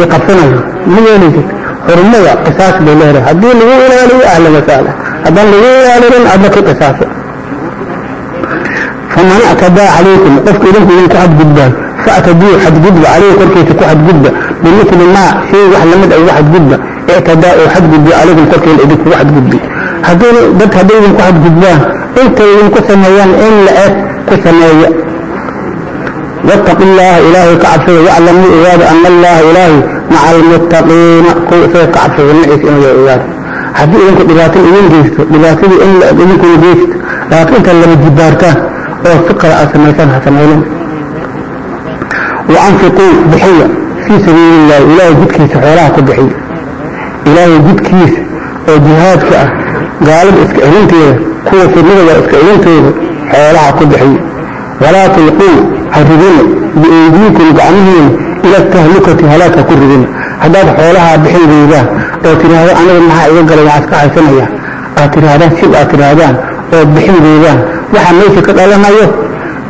la qabsanayo ma yeelaysid xurmada qisaas bay leedahay haddii lagu ilaaliyo ahla wasaala haddaan lagu ilaalinin adna ka qisaasa faman actadaa calaykum qofka idinku idinku xadgudbaan faataduu xadgudba calayhi korkiisa ku xadgudba bimithli maa shay wax la mid ay ugu xadgudba ictadaa oo xadgudba calaykum korkeena idinkugu xadgudbay haddii dad hadday idinku xadgudbaan intay idinku sameeyaan in la eg ku sameeya wattaqu llaha ilaahay ka cabsada waclamuu ogaada ana allaha ilaahay maca almuttaqiina kuwa isaga ka cabsada maciisa inuu ogaada haddii idinku dhibaato idin geysto dhibaatadii in la eg idinkuna geysto laakiin inta lama jibaartaan oo kale aad samaysaan ha samaynin. Wa anfiquu bixiya fii sabiili illahi ilaahay jidkiisa xoolaha ku bixiya. Ilaahay jidkiisa oo jihaadka ah gaalada iska celinteeda kuwa fidnadada iska celintooda xoolaha ku bixiya walaa tulquu ha ridina biaydiikum gacmihiina ila tahlukati halaagka ku ridina haddaad xoolaha bixin weydaan oo tidhaahdo aniga maxaa iga galay waxaa iska haysanaya aad tidhaahdaan shib aad tidhaahdaan oo bixin weydaan waxaa meesha ka dhalanayo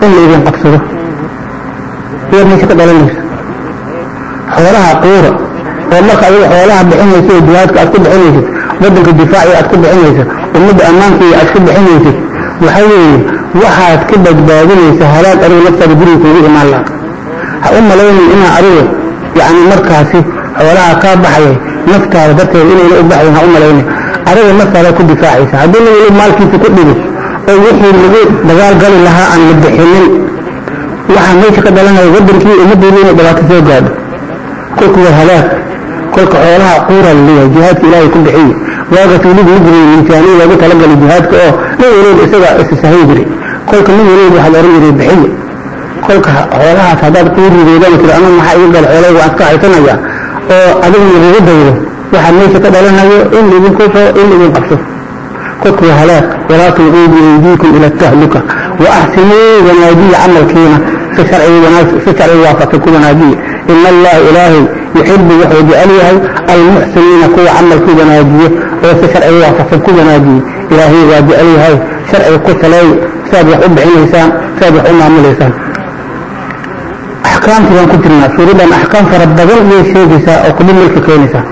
in la idin qabsado. Iyaad meesha ka dhalanaysa xoolaha quura oo marka adiga xoolaha bixinaysa oo jihaadka aad ku bixinaysid waddanka difaaciga aad ku bixinaysa ummadda ammaankeeda aad ku bixinaysid waxaa weeye waxaad ka badbaadinaysa halaag adiga naftaada guriga kuugu imaan laha ha u malaynin inaa adiga yacni markaasi xoolaha kaa baxaya naftaada darteeda inayna u baxayn ha u malaynin. Adiga naftaada ku difaacaysa. Haddii weli maalkiisa ku dhigo oo wixii lagu dagaal gali lahaa aan la bixinin waxaa meesha ka dhalanaya waddankii ummaddeeda inay dhibaato soo gaadho. Kolka waa halaag kolka xoolaha quura la leeyahay jihaadka ilaahay ku bixiye waagaas weliba u jiray miisaaniya loogu talagalay jihaadka oo nin weliba isagaa isisahay jiray. Kolka nin weliba waxaa la ohan jiray bixiye kolka xoolahaas haddaad quurideedana tiri anu maxaa iga gal xoolaha waan iska haysanaya oo adiga lagugu daydo waxaa meesha ka dhalanayo in idinku soo in idin qabso. Kolka waa halaag walaa tulquu biaydiikum ila tahluka. Wa axsinuu wanaajiya camalkiina si sharciga waafaqsan ku wanaajiya ina allaha ilaahay yuxibu wuxuu jecel yahay almuxsiniina kuwa camalku wanaajiye oo si sharciga waafaqsan ku wanaajiye ilaahay waa jecel yahay sharciga ku saleey siaad wax u bixinaysaan siaad wax u maamulaysaan axkaamtii baan ku jirnaa suuradan axkaam fara badan ayay sheegaysaa oo kudib milka keenaysaa.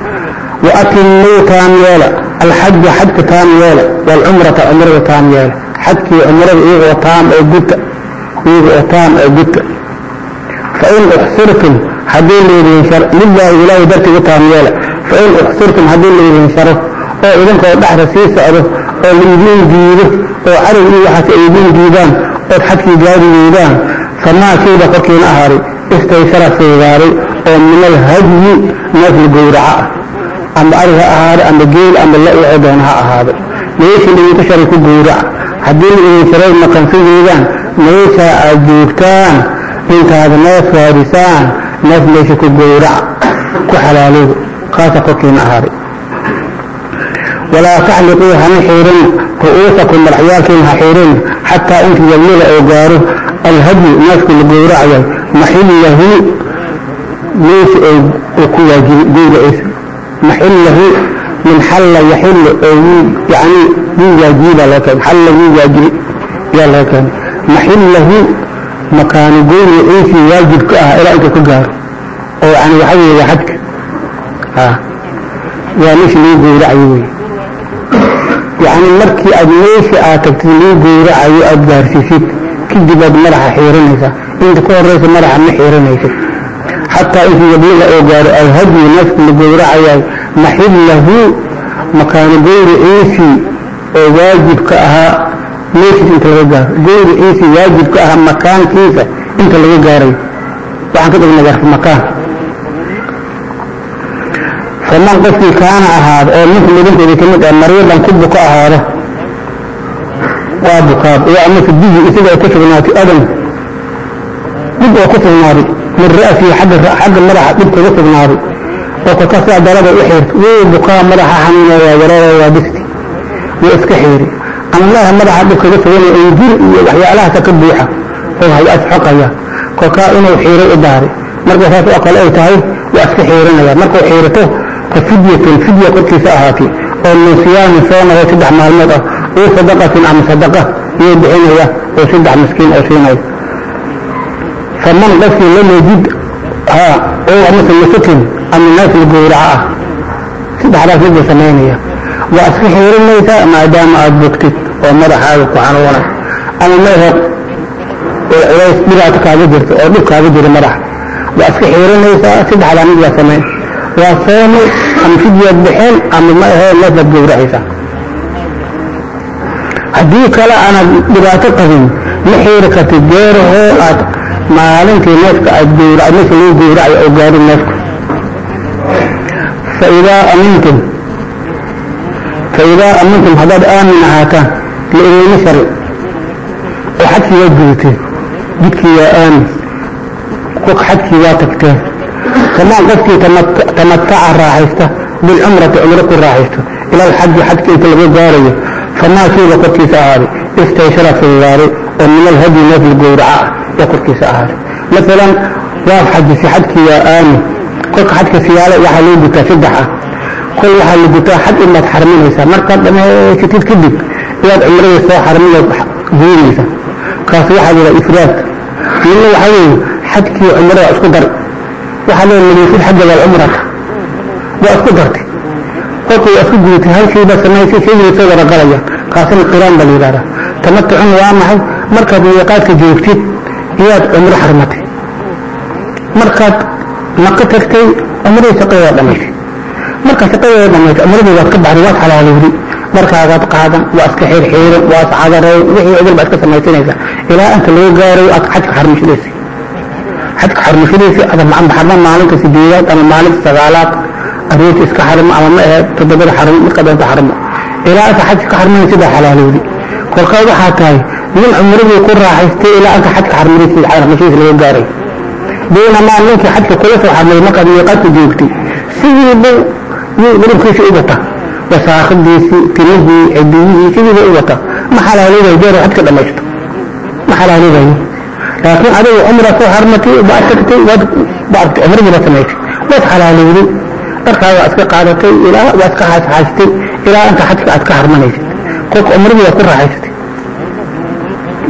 Wa atimuu taam yeela alxaja xajka taam yeela waalcumrata cumrada taam yeela. Xajkii cumrada iyagoo taam oo guta oo taam oo guta fain uxsirtum haddii laydin shar lilaahi ilaahay dartii u taam yeela fain uxsirtum haddii laydin sharo oo idinkoo dhexda sii socdo oo laidiin diido oo cadow iyo waxaas ay idiin diidaan ood xajkii gaari weydaan famaa kiiba korkiina ahaaday istaysara fuudaaday oo min alhadyi neef la gowraca ah amba ari ha ahaado amba geel amba la wixii ha ahaado meeshii laydinku sharay ku gowraca haddii la idin sharay maqansan weydaan ليس الجوكتان انت هذا ناس وارسان ناس ليس كبيرا كحلاله قاسك وكي نهاري ولا تعلقوا هنحيرين كؤوسكم العيالكم هحيرين حتى أنت يلول اوقاره الهدي ناس كل قورا عيال محل له ليس اوكوا جيب اسم محل له من حل يحل يعني جيب جيب لك محل جيب جيب يا لكن xalla wuu waajibi yaa laga keenay maxillahu makaanu gowraciisii waajibka ah ilaa inta ku gaaro oo yani waxa weeye waa xajka waa meesha lagu gowracayo wey yacni markii aad meesha aad tagtid lagu gowracayo aad gaarsiisid kadib aad madaxa xiiranaysaa. Inta ka horeysa madaxa ma xiiranaysid. Xataa intii yabliga oo gaaro alhadyi neefka la gowracayaay maxillahu makaano gowraciisii oo waajibka ahaa meeshiis inta laga gaaro. Gowraciisii waajibka ahaa makaankiisa inta laga gaaray. Waxaan ka dhignay garf makaan faman qofkii kaana ahaado oo minkum idinkooda ka mid ah mariidan ku buko ahaado. Waa bukaad. Iyo amase bihi isaga ku sugnaatay adan dhib oo ku sugnaaday min ra'sihi xagga madaxa dhib kaga sugnaaday oo kolkaa sidaa darada u xiirta wuu bukaa madaxa xanuunaya yareero waa bisti wuu iska xiiri ama madaxa madaxa dhib kaga suganaya oo jir iyo waxyaalahaasa ka buuxa oo hay'ad xoqaya. Kolkaa inuu xiiray u daaray marka saas oo kale ay tahay waa iska xiiranaya markuu xiirato fa fidyatun fidya korkiisa ahaatay oo min siyaamin soo noqo saddex maalmood ah. Uu sadaqatin ama sadaqa iyuu bixinaya oo saddex miskiin oo siinaya faman qofkii lam yajid oo amase nusukin ama naas la gowraca ah. Saddexdaas midbuu samaynaya waa iska xiirinaysaa maadaama aad bogtid oo madaxaaga ku xanuunay ama meehe culays dhibaato kaaga jirto oo dhib kaaga jira madaxa waa iska xiirinaysaa saddexdaa mid waa samayn waa soomi ama fidyaad bixin ama ma ahe neefaad gowracaysaa haddii kale aanad dhibaato qabin ma xiiri kartid geerahoo aad maalintii neefka aad gowra meesha lagu gowracayo oo gaadhin neefka. Faidaa amintum faidaa amintum haddaad aamin ahaataan la idinma shari oo xajkii waad gudateen jidkii waa aamin xajkii waa tagteen kamaan qofkii tamataca raaxaysta bilcumrati cumro ku raaxaysto ila alxaji xajka inta laga gaarayo famaa kiiba korkiisa ahaaday istayshara fududaaday oo min alhadyi neefl gowraca ah ee korkiisa ahaaday maalan waa xajisi xajkii waa aamin kolka xajka siyaalo waxaa loo gutaa saddex ah kol waxaa la gutaa xaj inaad xarminaysaa markaad dhamaysatid kadib ayaad cumradii soo xarminaad gurinaysa kaas waxaa la yidhaha ifraad. Midna waxaa weeye xajkii cumrada isku dar. Waxaa la nageysid xagga walcumrata waa isku dartay. Kolka waa isku gudatay hal shayba samaysay shaygii soo wada galaya kaasina qiraan baa la yidhahdaa tamatucun waa maxay? Markaad miiqaadka joogtid iyaad cumro xarmatay. Markaad naqo tagtay cumradii shaqadeeda dhamaysay marka shaqadeeda dhamaysay cumradii waad ka baxday waad xalaalowday markaagaad qaadan waa iska xirxiiran waa iscadaray wixii idil baad iska samaysanaysaa. Ilaa inta lagu gaarayo aad xajka xarmashadaysay xajka xarmashadiisa ada maxarma maalinta sideedaad ama maalinta sagaalaad. Aroorta iska xarmo ama ma ahe toddobada xarmo marka doonta xarmo. Ilaa inta xajka ka xarmana sidaa xalaalowday kolkaa waxaa tahay nin cumradii ku raaxaystay ilaa inta xajka xarmashadiisa laga gaaray. Baynamaa ninkii xajka kula soo xarmay markaad miiqaadka joogtay. Sidiiba yuu dhulubkiisa u wata. Wasaakadiisii timihii cidiyihii sidiiba u wata. Ma xalaaloodayo jeer xajka dhamaysto? Ma xalaaloodayo laakiin adigu cumra soo xarmatay baad tagtay waad baartay cumradii baad samaysay. Waad xalaalowday dharkaa waa iska qaadatay ilaa waa iska xaasxaastay ilaa inta xajka aad ka harmanaysid kolka cumradii waad ku raaxaysatay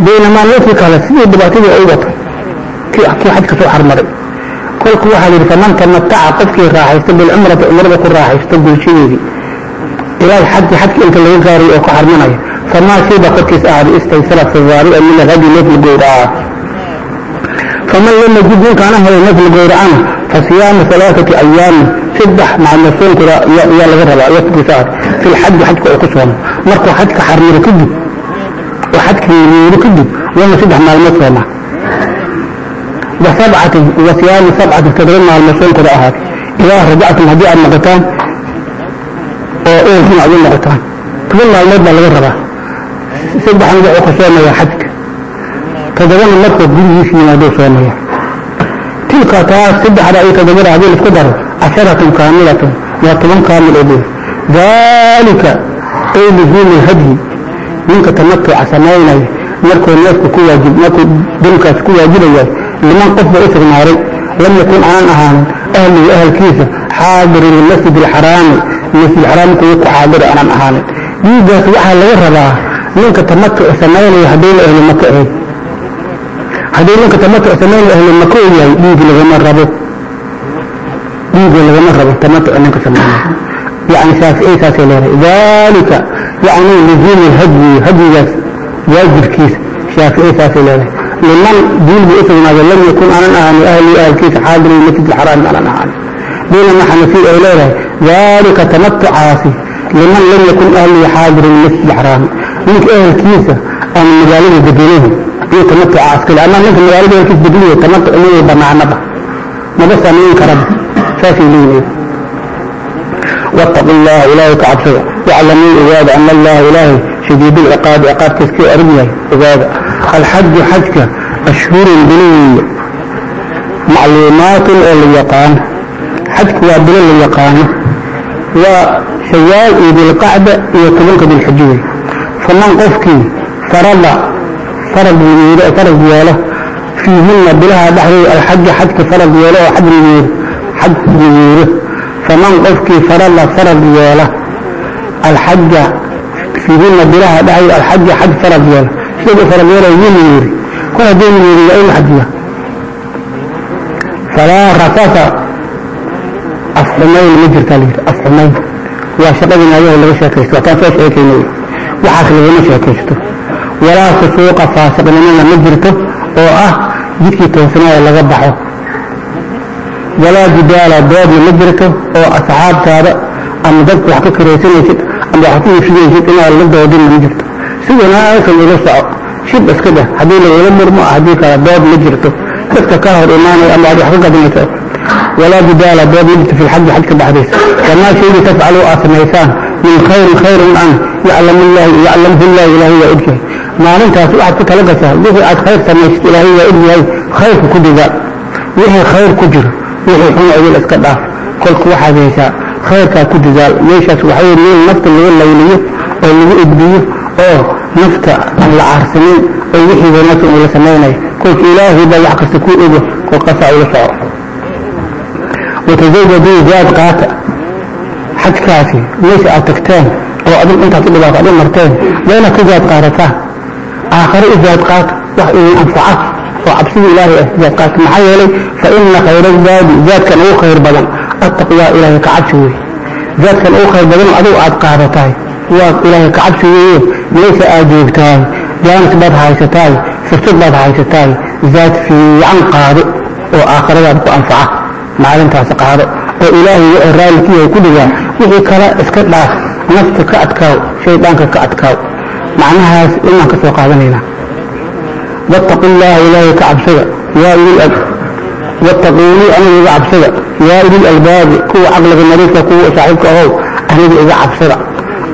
baynamaa ninkii kale sidii dhibaatadii ay wato kii xajka soo xarmaday kolka waxaa yidhi faman tamataca qofkii raaxaysta bilcumrati cumrada ku raaxaysta bulshadeedii. Ilaa xaji xajka inta laga gaaray oo ku xarmanaya famaa shayba korkiis ahaaday istaysara fudaari oo min alhadi nafl gowraca faman lam yajid ninkaana helay nafl gowracana fasiyaamu alaaثati ayaamin saddex maalmood soonkooda ayaa laga rabaa korkiisa ahaaday fi lxaji xajka oo ku soomo. Markuu xajka xarmiro kadib oo xajka yeero kadib waana saddex maalmood sooma وسبعة وثيان سبعة تدرون مع المسلم قراءها إذا رجعت رجعتم هديئا نقطان وإنكم عدين الله تقولنا الموت بالغربة سبحا نجعوا قصوما يا حدك تدرون المركة بلي يسمي ما دو صوما تلك تاس سبع رأي تدرون هذه القدر. عشرة كاملة. وطمان كامل أبيه ذلك أي لزوم الهدي. منك تمتع سنين مركو الناس كواجب مركو دمك كواجب niman qof bay u sugnaaday lam yakun aanan ahaanin ahluhu ahalkiisa xaadirin lilmasjid alxaraami masjid xaraami kuwa ku xaadira aanan ahaanin diigaas waxaa laga rabaa ninka tamatuc samaynayo haddayna ahlu maka ahayd haddii ninka tamatuc samaynayo ahlu maka uu yahay dhiig lagama rabo. Dhiiga lagama rabo tamatuc ninka samaynayo yani shaaficii saasay leedahay. Dalika yacni luzuumu lhadyi hadyigaas waajibkiisa shaaficii saasay leedahay liman diinbu u sugnaaday lam yakun aanan ahaani ahli ahalkiisa xaadir masjid xaraami aanan ahaan bayna maxanafiy ay leedahay. Daalika tamatucaasi liman lam yakun ahli xaadir masjid xaraami ninka ahalkiisa aan magaalada deganayn iyo tamatucaas kale ama ninka magaalada ahalkiisa deganaya tamatuc miyay bannaanaba maba samayn karaba saasay leeyihiin wattaqu allah ilaahay ka cabsada. Waclamuu ogaada ana allah ilaahay shadiid lciqaabi ciqaabkiiskii arig yahay ogaada الحج حجك أشهر بلي معلومات اليقان. حجك وبلي اليقان. وشوال إذ القعدة يكملك بالحجوي فمن قفكي فرض فرض يمير فرض ياله فيهن بلها بحر الحج حجك فرض ياله وحج يمير حج يميره فمن قفكي فرض فرض ياله الحج فيهن بلها دعي الحج حج فرض sida farabadana yimi yiri ku hadduu yiri waa in la xadiya falaa rafasa afxumayn ma jirtaa la yidhi ah ama dadka wax ka karaysanaysid ama wax ku iibsanaysid inaad la doodinna ma jirto sidana halkan uga soco. Shib iska haddii lagula murmo haddii kale dood ma jirto. Dadka ka hor imaanaya ama aad wax ka gadinaysa walaa jidaala dood ma jirto fi xajka dhexdiisa wamaa shaygii tafcalu aad samaysaan. Min khayrin khayrin an yaclamhu illaahi ilaahay waa ogyahay maalintaas waxaad ku tala gashaa. Wixii aad khayr samaysid ilaahay waa ogyahay khayrka ku degaa wixii khayr ku jiro wixii xun idil iska dhaaf. Kolka waxaad haysaa khayrkaa ku degaal meeshaas waxaweye meel nafta lagu layliyo oo lagu edbiyo oo nafta aan la caarsanin oo wixii wanaagsan uu la samaynayo. Kolka ilaahay baa wax kasta ku ego kolkaasaa ula soco. Watasawajuu zaad qaata. Xajkaasi meesha aad tagteen oo adig intaas u dhibaato adin marteen inaad ka zaad qaadataan aakhare u zaad qaata wax idin anfaca oo cabsida ilaahay ah zaad qaata. Maxaa yeelay fa ina khayra zaadi zaadkan ugu khayr badan. Attaqwaa ilaahay ka cabsi wey zaadkan ugu khayr badan adigu aad qaadatahay waa ilaahay ka cabsi weeye meesha aad joogtahay jaanis baad haysataay fursad baad haysataay zaad fiican qaado oo aakhiradaad ku anfaca maalintaas qaado oo ilaahay raalkiiya ku dhigaa wixii kale iska dhaaf nafta ka adkaaw shaydaanka ka adkaaw. Macnahaas inaan ka soo qaadanaynaa. Wattaqu llaha ilaahay ka cabsada yaa ulil wattaquunii aniga iga cabsada yaa ulil albaabi kuwa caqliga nadiifka kuwa saaxiibka ahow aniga iga cabsada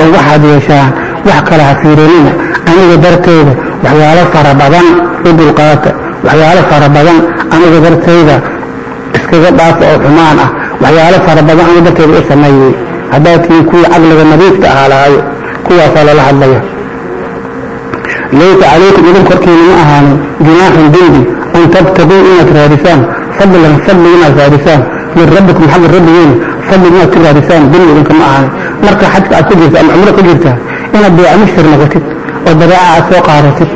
oo waxaad yeeshaan wax kale ha fiirinina. Aniga darteeda waxyaalo fara badan u dulqaata waxyaalo fara badan aniga darteyda iskaga dhaafa oo xumaan ah waxyaalo fara badan aniga darteeda u sameeyey tihiin kuwii caqliga nadiifta ahaa lahaayo kuwaasaa lala hadlaya laysa calaykum idin korkiina ma ahaanin junaaxun dembi an tabtaguu inaad raadisaan fadlan fadli inaad raadisaan. Min rabbikum xagga rabbigiina fadli inaad ku raadisaan dembi idinkama ahaanin marka xajka aad ku jirta ama cumro ku jirtaa inaad beecamishir noqotid oo dabeeca aad soo qaadatid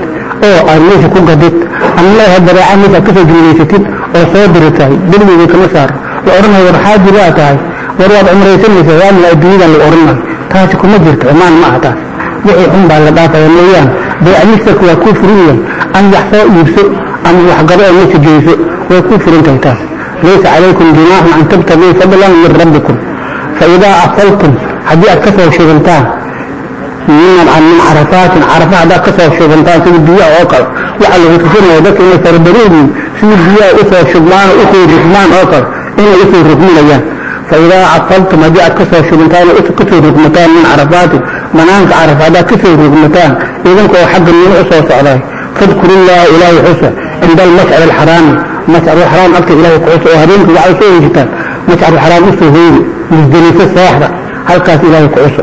oo aad meesha ku gadid ama leeyahay dabeeca meesha aad ka soo jumlaysatid oo soo diritahay dembi idinkama saaro. La odhanayo war xaaji baa tahay. War waad cumraysanaysa waamila adduunyadan lagu odhanayo taasi kuma jirto imaan ma aha taas wixii xun baa la dhaafaya mooyaan beecamistarku waa kuu furin ama wax soo iibso ama waxgado oo meesha geyso way kuu furin tahay taas laysa calaykum junaaxun an tabtaguu fadlan min rabbikum. Faidaa afaltum haddii aad ka soo shubantaan min carafaatin carafa haddaad ka soo shubantaan sida biyaha oo kale waxaa lagu tusinaya dadka inay farabareediin sida biyaha u soo shubmaan oo u soo rugmaan oo kale inay u soo rugminayaan faidaa cafaltum haddii aad ka soo shubintaan ka soo rugmataan min carafaatin banaanka carafa haddaad ka soo rugmataan idinkoo xagga nimo u soo socday fadkuru llaha ilaahay xusa cinda almashcar alxaraami mashcar alxaraam agta ilaahay ku xusa oo habeenkii waxay soo heysataan mashcar alxaraam u soo heyri musdeliso seexda halkaas ilaahay ku cusa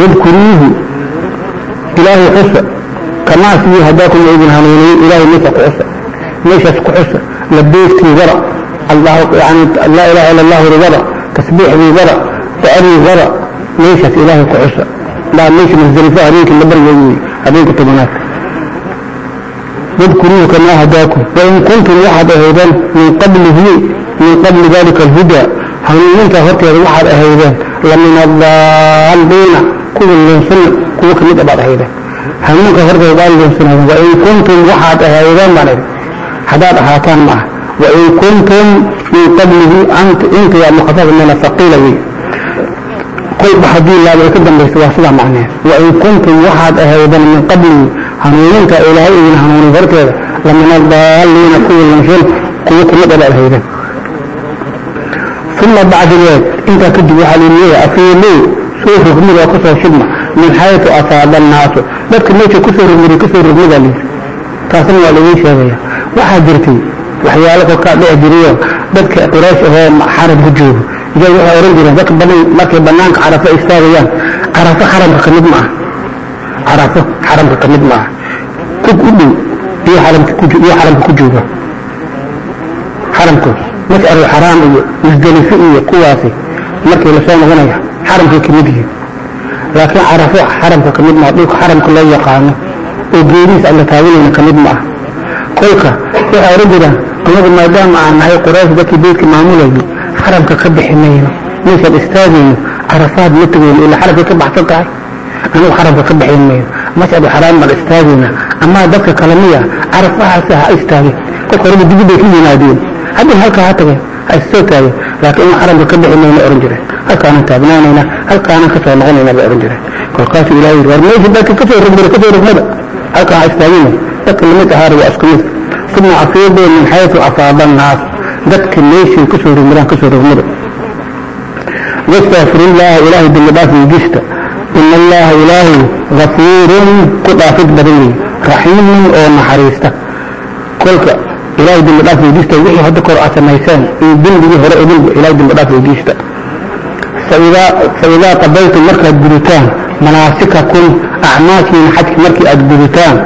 wadkuruuhu ilaahay cusa kamaas iyo hadaakum idin hanuuniyey ilaahay meesha ku cusa meeshaas ku cusa labeedkii wada allahu yani laa ilaha illa allah wada tasbiixdii wada ducadii wada meeshaas ilaahay ku cusa baa meesha masdalifo habeenkii la baryayi habeenka tobanaad واذكروه كما هداكم وإن كنتم واحد أهيدان من قبله من قبل ذلك الهدى هنونك هكذا واحد أهيدان لمن الضالين. كل لنسن كل كميد بعد هيدا؟ همون كفرد وقال لنسن وإن كنتم وحد هيدا مالك حداد أهاتان معه. وإن كنتم من قبله أنت أنت يا مخفف من الثقيل لي. قل بحدي الله ويكدم بيسواسدا معنى وإن كنتم وحد هيدا من قبله هنونك إلهي من هنون فركه لمن الضالين كل لنسن كل كميد بعد هيدا؟ ثم بعد ذلك intaa kadib waxaa lii leeyahay afiilow soo rogmid oo ka soo shubma min xaytu asaaba annaasu dadka meesha ku soo rogmida ka soo rogmidaa layidhi taasna waa laguu sheegaya. Waxaa jirtay waxyaalo kolkaa dhici jiriyo dadka quraysh ahoo xarabku joogo. Iyaa waxay ohan jireen dadka badan markay bannaanka carafo istaagayaan carafo xaramka ka mid ma aha carafo xaramka ka mid ma aha tug u dhow iyo xaramka ku jooga. Xaramkoos. Mas'alu xaraam iyo musdelife iyo kuwaasi markii la soo noqonaya xaramkay ka mid yihiin. Laakiin carafo xaramka ka mid ma aha dhulka xaramka loo yaqaano oo geedihiis aan la taaganayna ka mid aha kolka waxay oran jiraan anagu maadaama aan nahay quraysh dadkii beydka maamulayay xaramka ka bixi mayno meeshaan istaagayno carafaad ma tegayno ilaa xaramkay ka baxsan tahay? Anagu xaramka ka bixin mayno mashcadu xaraam baan istaagayna. Amaa dadka kale miya carafahaasi ha istaagin. Kolka horeba dibid bay ka yimaadeen. Haddii halkaa ha tageen ha issoo taageen laakiin xaramka ka bixi mayna ohan jireen. Halkaana taabnaanayna halkaana ka soo noqonayna ba ohan jireen. Kolkaasu ilaahay war meesha dadka ka soo rogmada ka soo rogmada. Halkaa istaagina dadka la mid ahaar waa isku uma asiibu min xaytu asaaba annaas. Dadka meeshay ku soo rogmadaan ka soo rogmada. Wastaghfir illaaha ilaahay dembi dhaaf weydiista ina allaaha ilaahay gafuurun ku dhaafid badan weeye raxiimun oo naxariista. Kolka ilaahay dembi dhaaf weydiista wixii hadda kor aad samayseen iyo dembigii hore idinba ilaahay dembi dhaaf weydiista. Faidaa qabaytum markaad gudutaan manaasikakum acmaashiina xajka markii aad gudutaan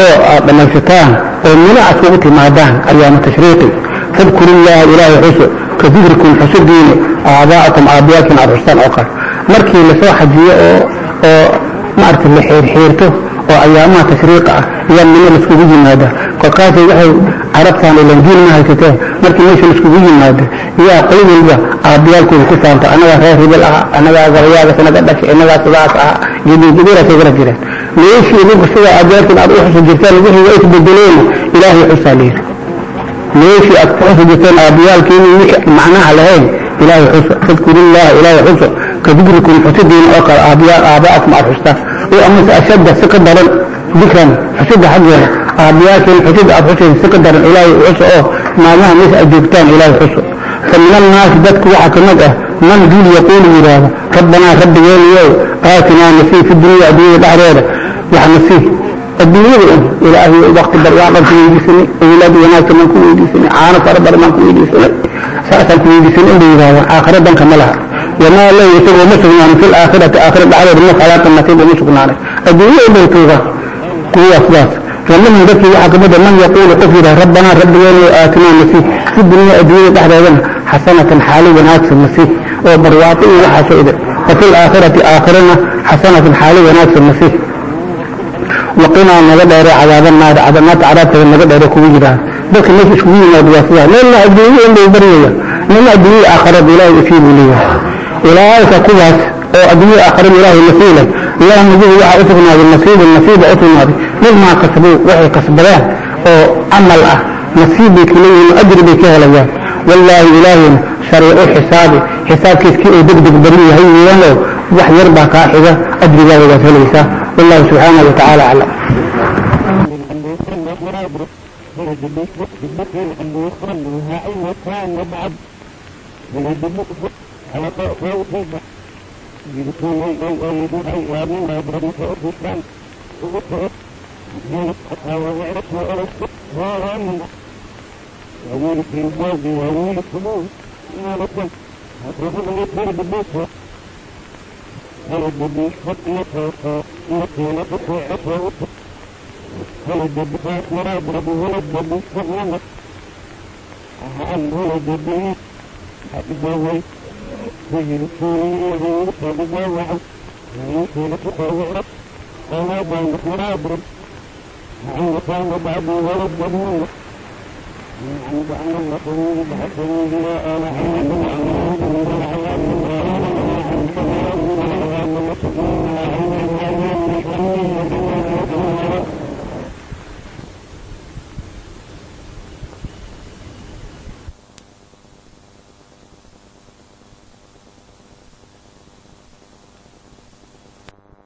oo aad dhammaysataan oo mina aad kugu timaadaan ayaama tashriiqi fadkuru llaha ilaahay xuso ka xusudiina aabaa'akum aabbayaalkiin aad xustaan oo kale markii la soo xajiyo oo oo maaragta la xiirxiirto oo ayaamaha tashriiqa ah ayaa mina laiskugu yimaada kolkaasay waxay carabtaan ilandiin ma haysateen markii meesha laiskugu yimaado yaa qol walba aabbayaalkooda ku faanta annagaa reer hibel ah annagaa gabayaagas naga dhashay innagaa sidaas ah jadiidjadiiraasay gara jireen. Meeshii idinku sida aabbayaalkiin aad u xusi jirteen wixii waa isbedeleen ilaahay xusaa layidhi meeshii aad ku xusi jirteen aabbayaalkiin wixii macnaha lahayn ilaahay xuso fadkurullaha ilaahay xuso ka dikrikum xusidiina oo kale aabbaa'akum aad xustaan oo amase ashadda si ka daran dikran xusida xaggeeda aabbayaalkiin xusida aad xusayn si ka daran ilaahay xuso oo maalmaha meesha aad joogtaan ilaahay xuso fa min annaasi dadku waxaa ka mid ah man dul yaquulu yidhaahdo rabbanaa rabbigeeniyow aatinaa nasiib fi dunya adduunyada dhexdeeda. Wax nasiib adduunyada un ilaahay wakti barwaaqan ku weydiisanay awlaad wanaagsan baan ku weydiisanay caano fara badan baan ku weydiisanay saasaan ku weydiisanay inbay yidhahdaan aakhira danka ma laha. Wamaa lahu isagoo ma sugnaanin fi laakhirati aakhira dhexdeeda ma khalaaqan nasiib ma sugnaanin adduunya unbay tuugaan kuwaas sidaas ومنهم ذكي وحكمه من يقول قفل ربنا ربنا آتنا نسيح في الدنيا الدنيا تحدثنا حسنة حالي وناكس المسيح وبرواطي وحسيد وفي الآخرة آخرنا حسنة حالي وناكس المسيح وقنا نقدر عذاب النار عذابات عذاب نقدر كويجرا لكن ليش شويه ما بيصير لأن الدنيا اللي بريه لأن الدنيا آخرة بلا يفيد ليه أولئك كواس oo adduunya aakhira ilaahay nasiilan ilaah nabigu waxaa u sugnaaday nasiiban nasiiba أه، من ما كسبوا وحي كسبناه أو عمل أه نصيب كله أجر بكه لنا والله إلهي شريع حسابي. حساب كيف كي أدق دق بني هاي يوم وحي يربع قاحبة أجر بكه لنا والله سبحانه وتعالى على Thank you. أولك الوالد وأولك الأم ما لكم أترفض أن يكون بالبيت هل بدي خط يتوقع يتوقع يتوقع يتوقع هل بدي خط مراد ربي هل بدي خط أهل هل بدي أتجوي ويكون يغير فبجوع ويكون تقوى أنا بين مراد ربي فإن كان بعدي ولد جميل عند أن الرسول بحكمه إلى آل حمد بن عمرو بن العلاء بن عمرو بن العلاء بن العلاء بن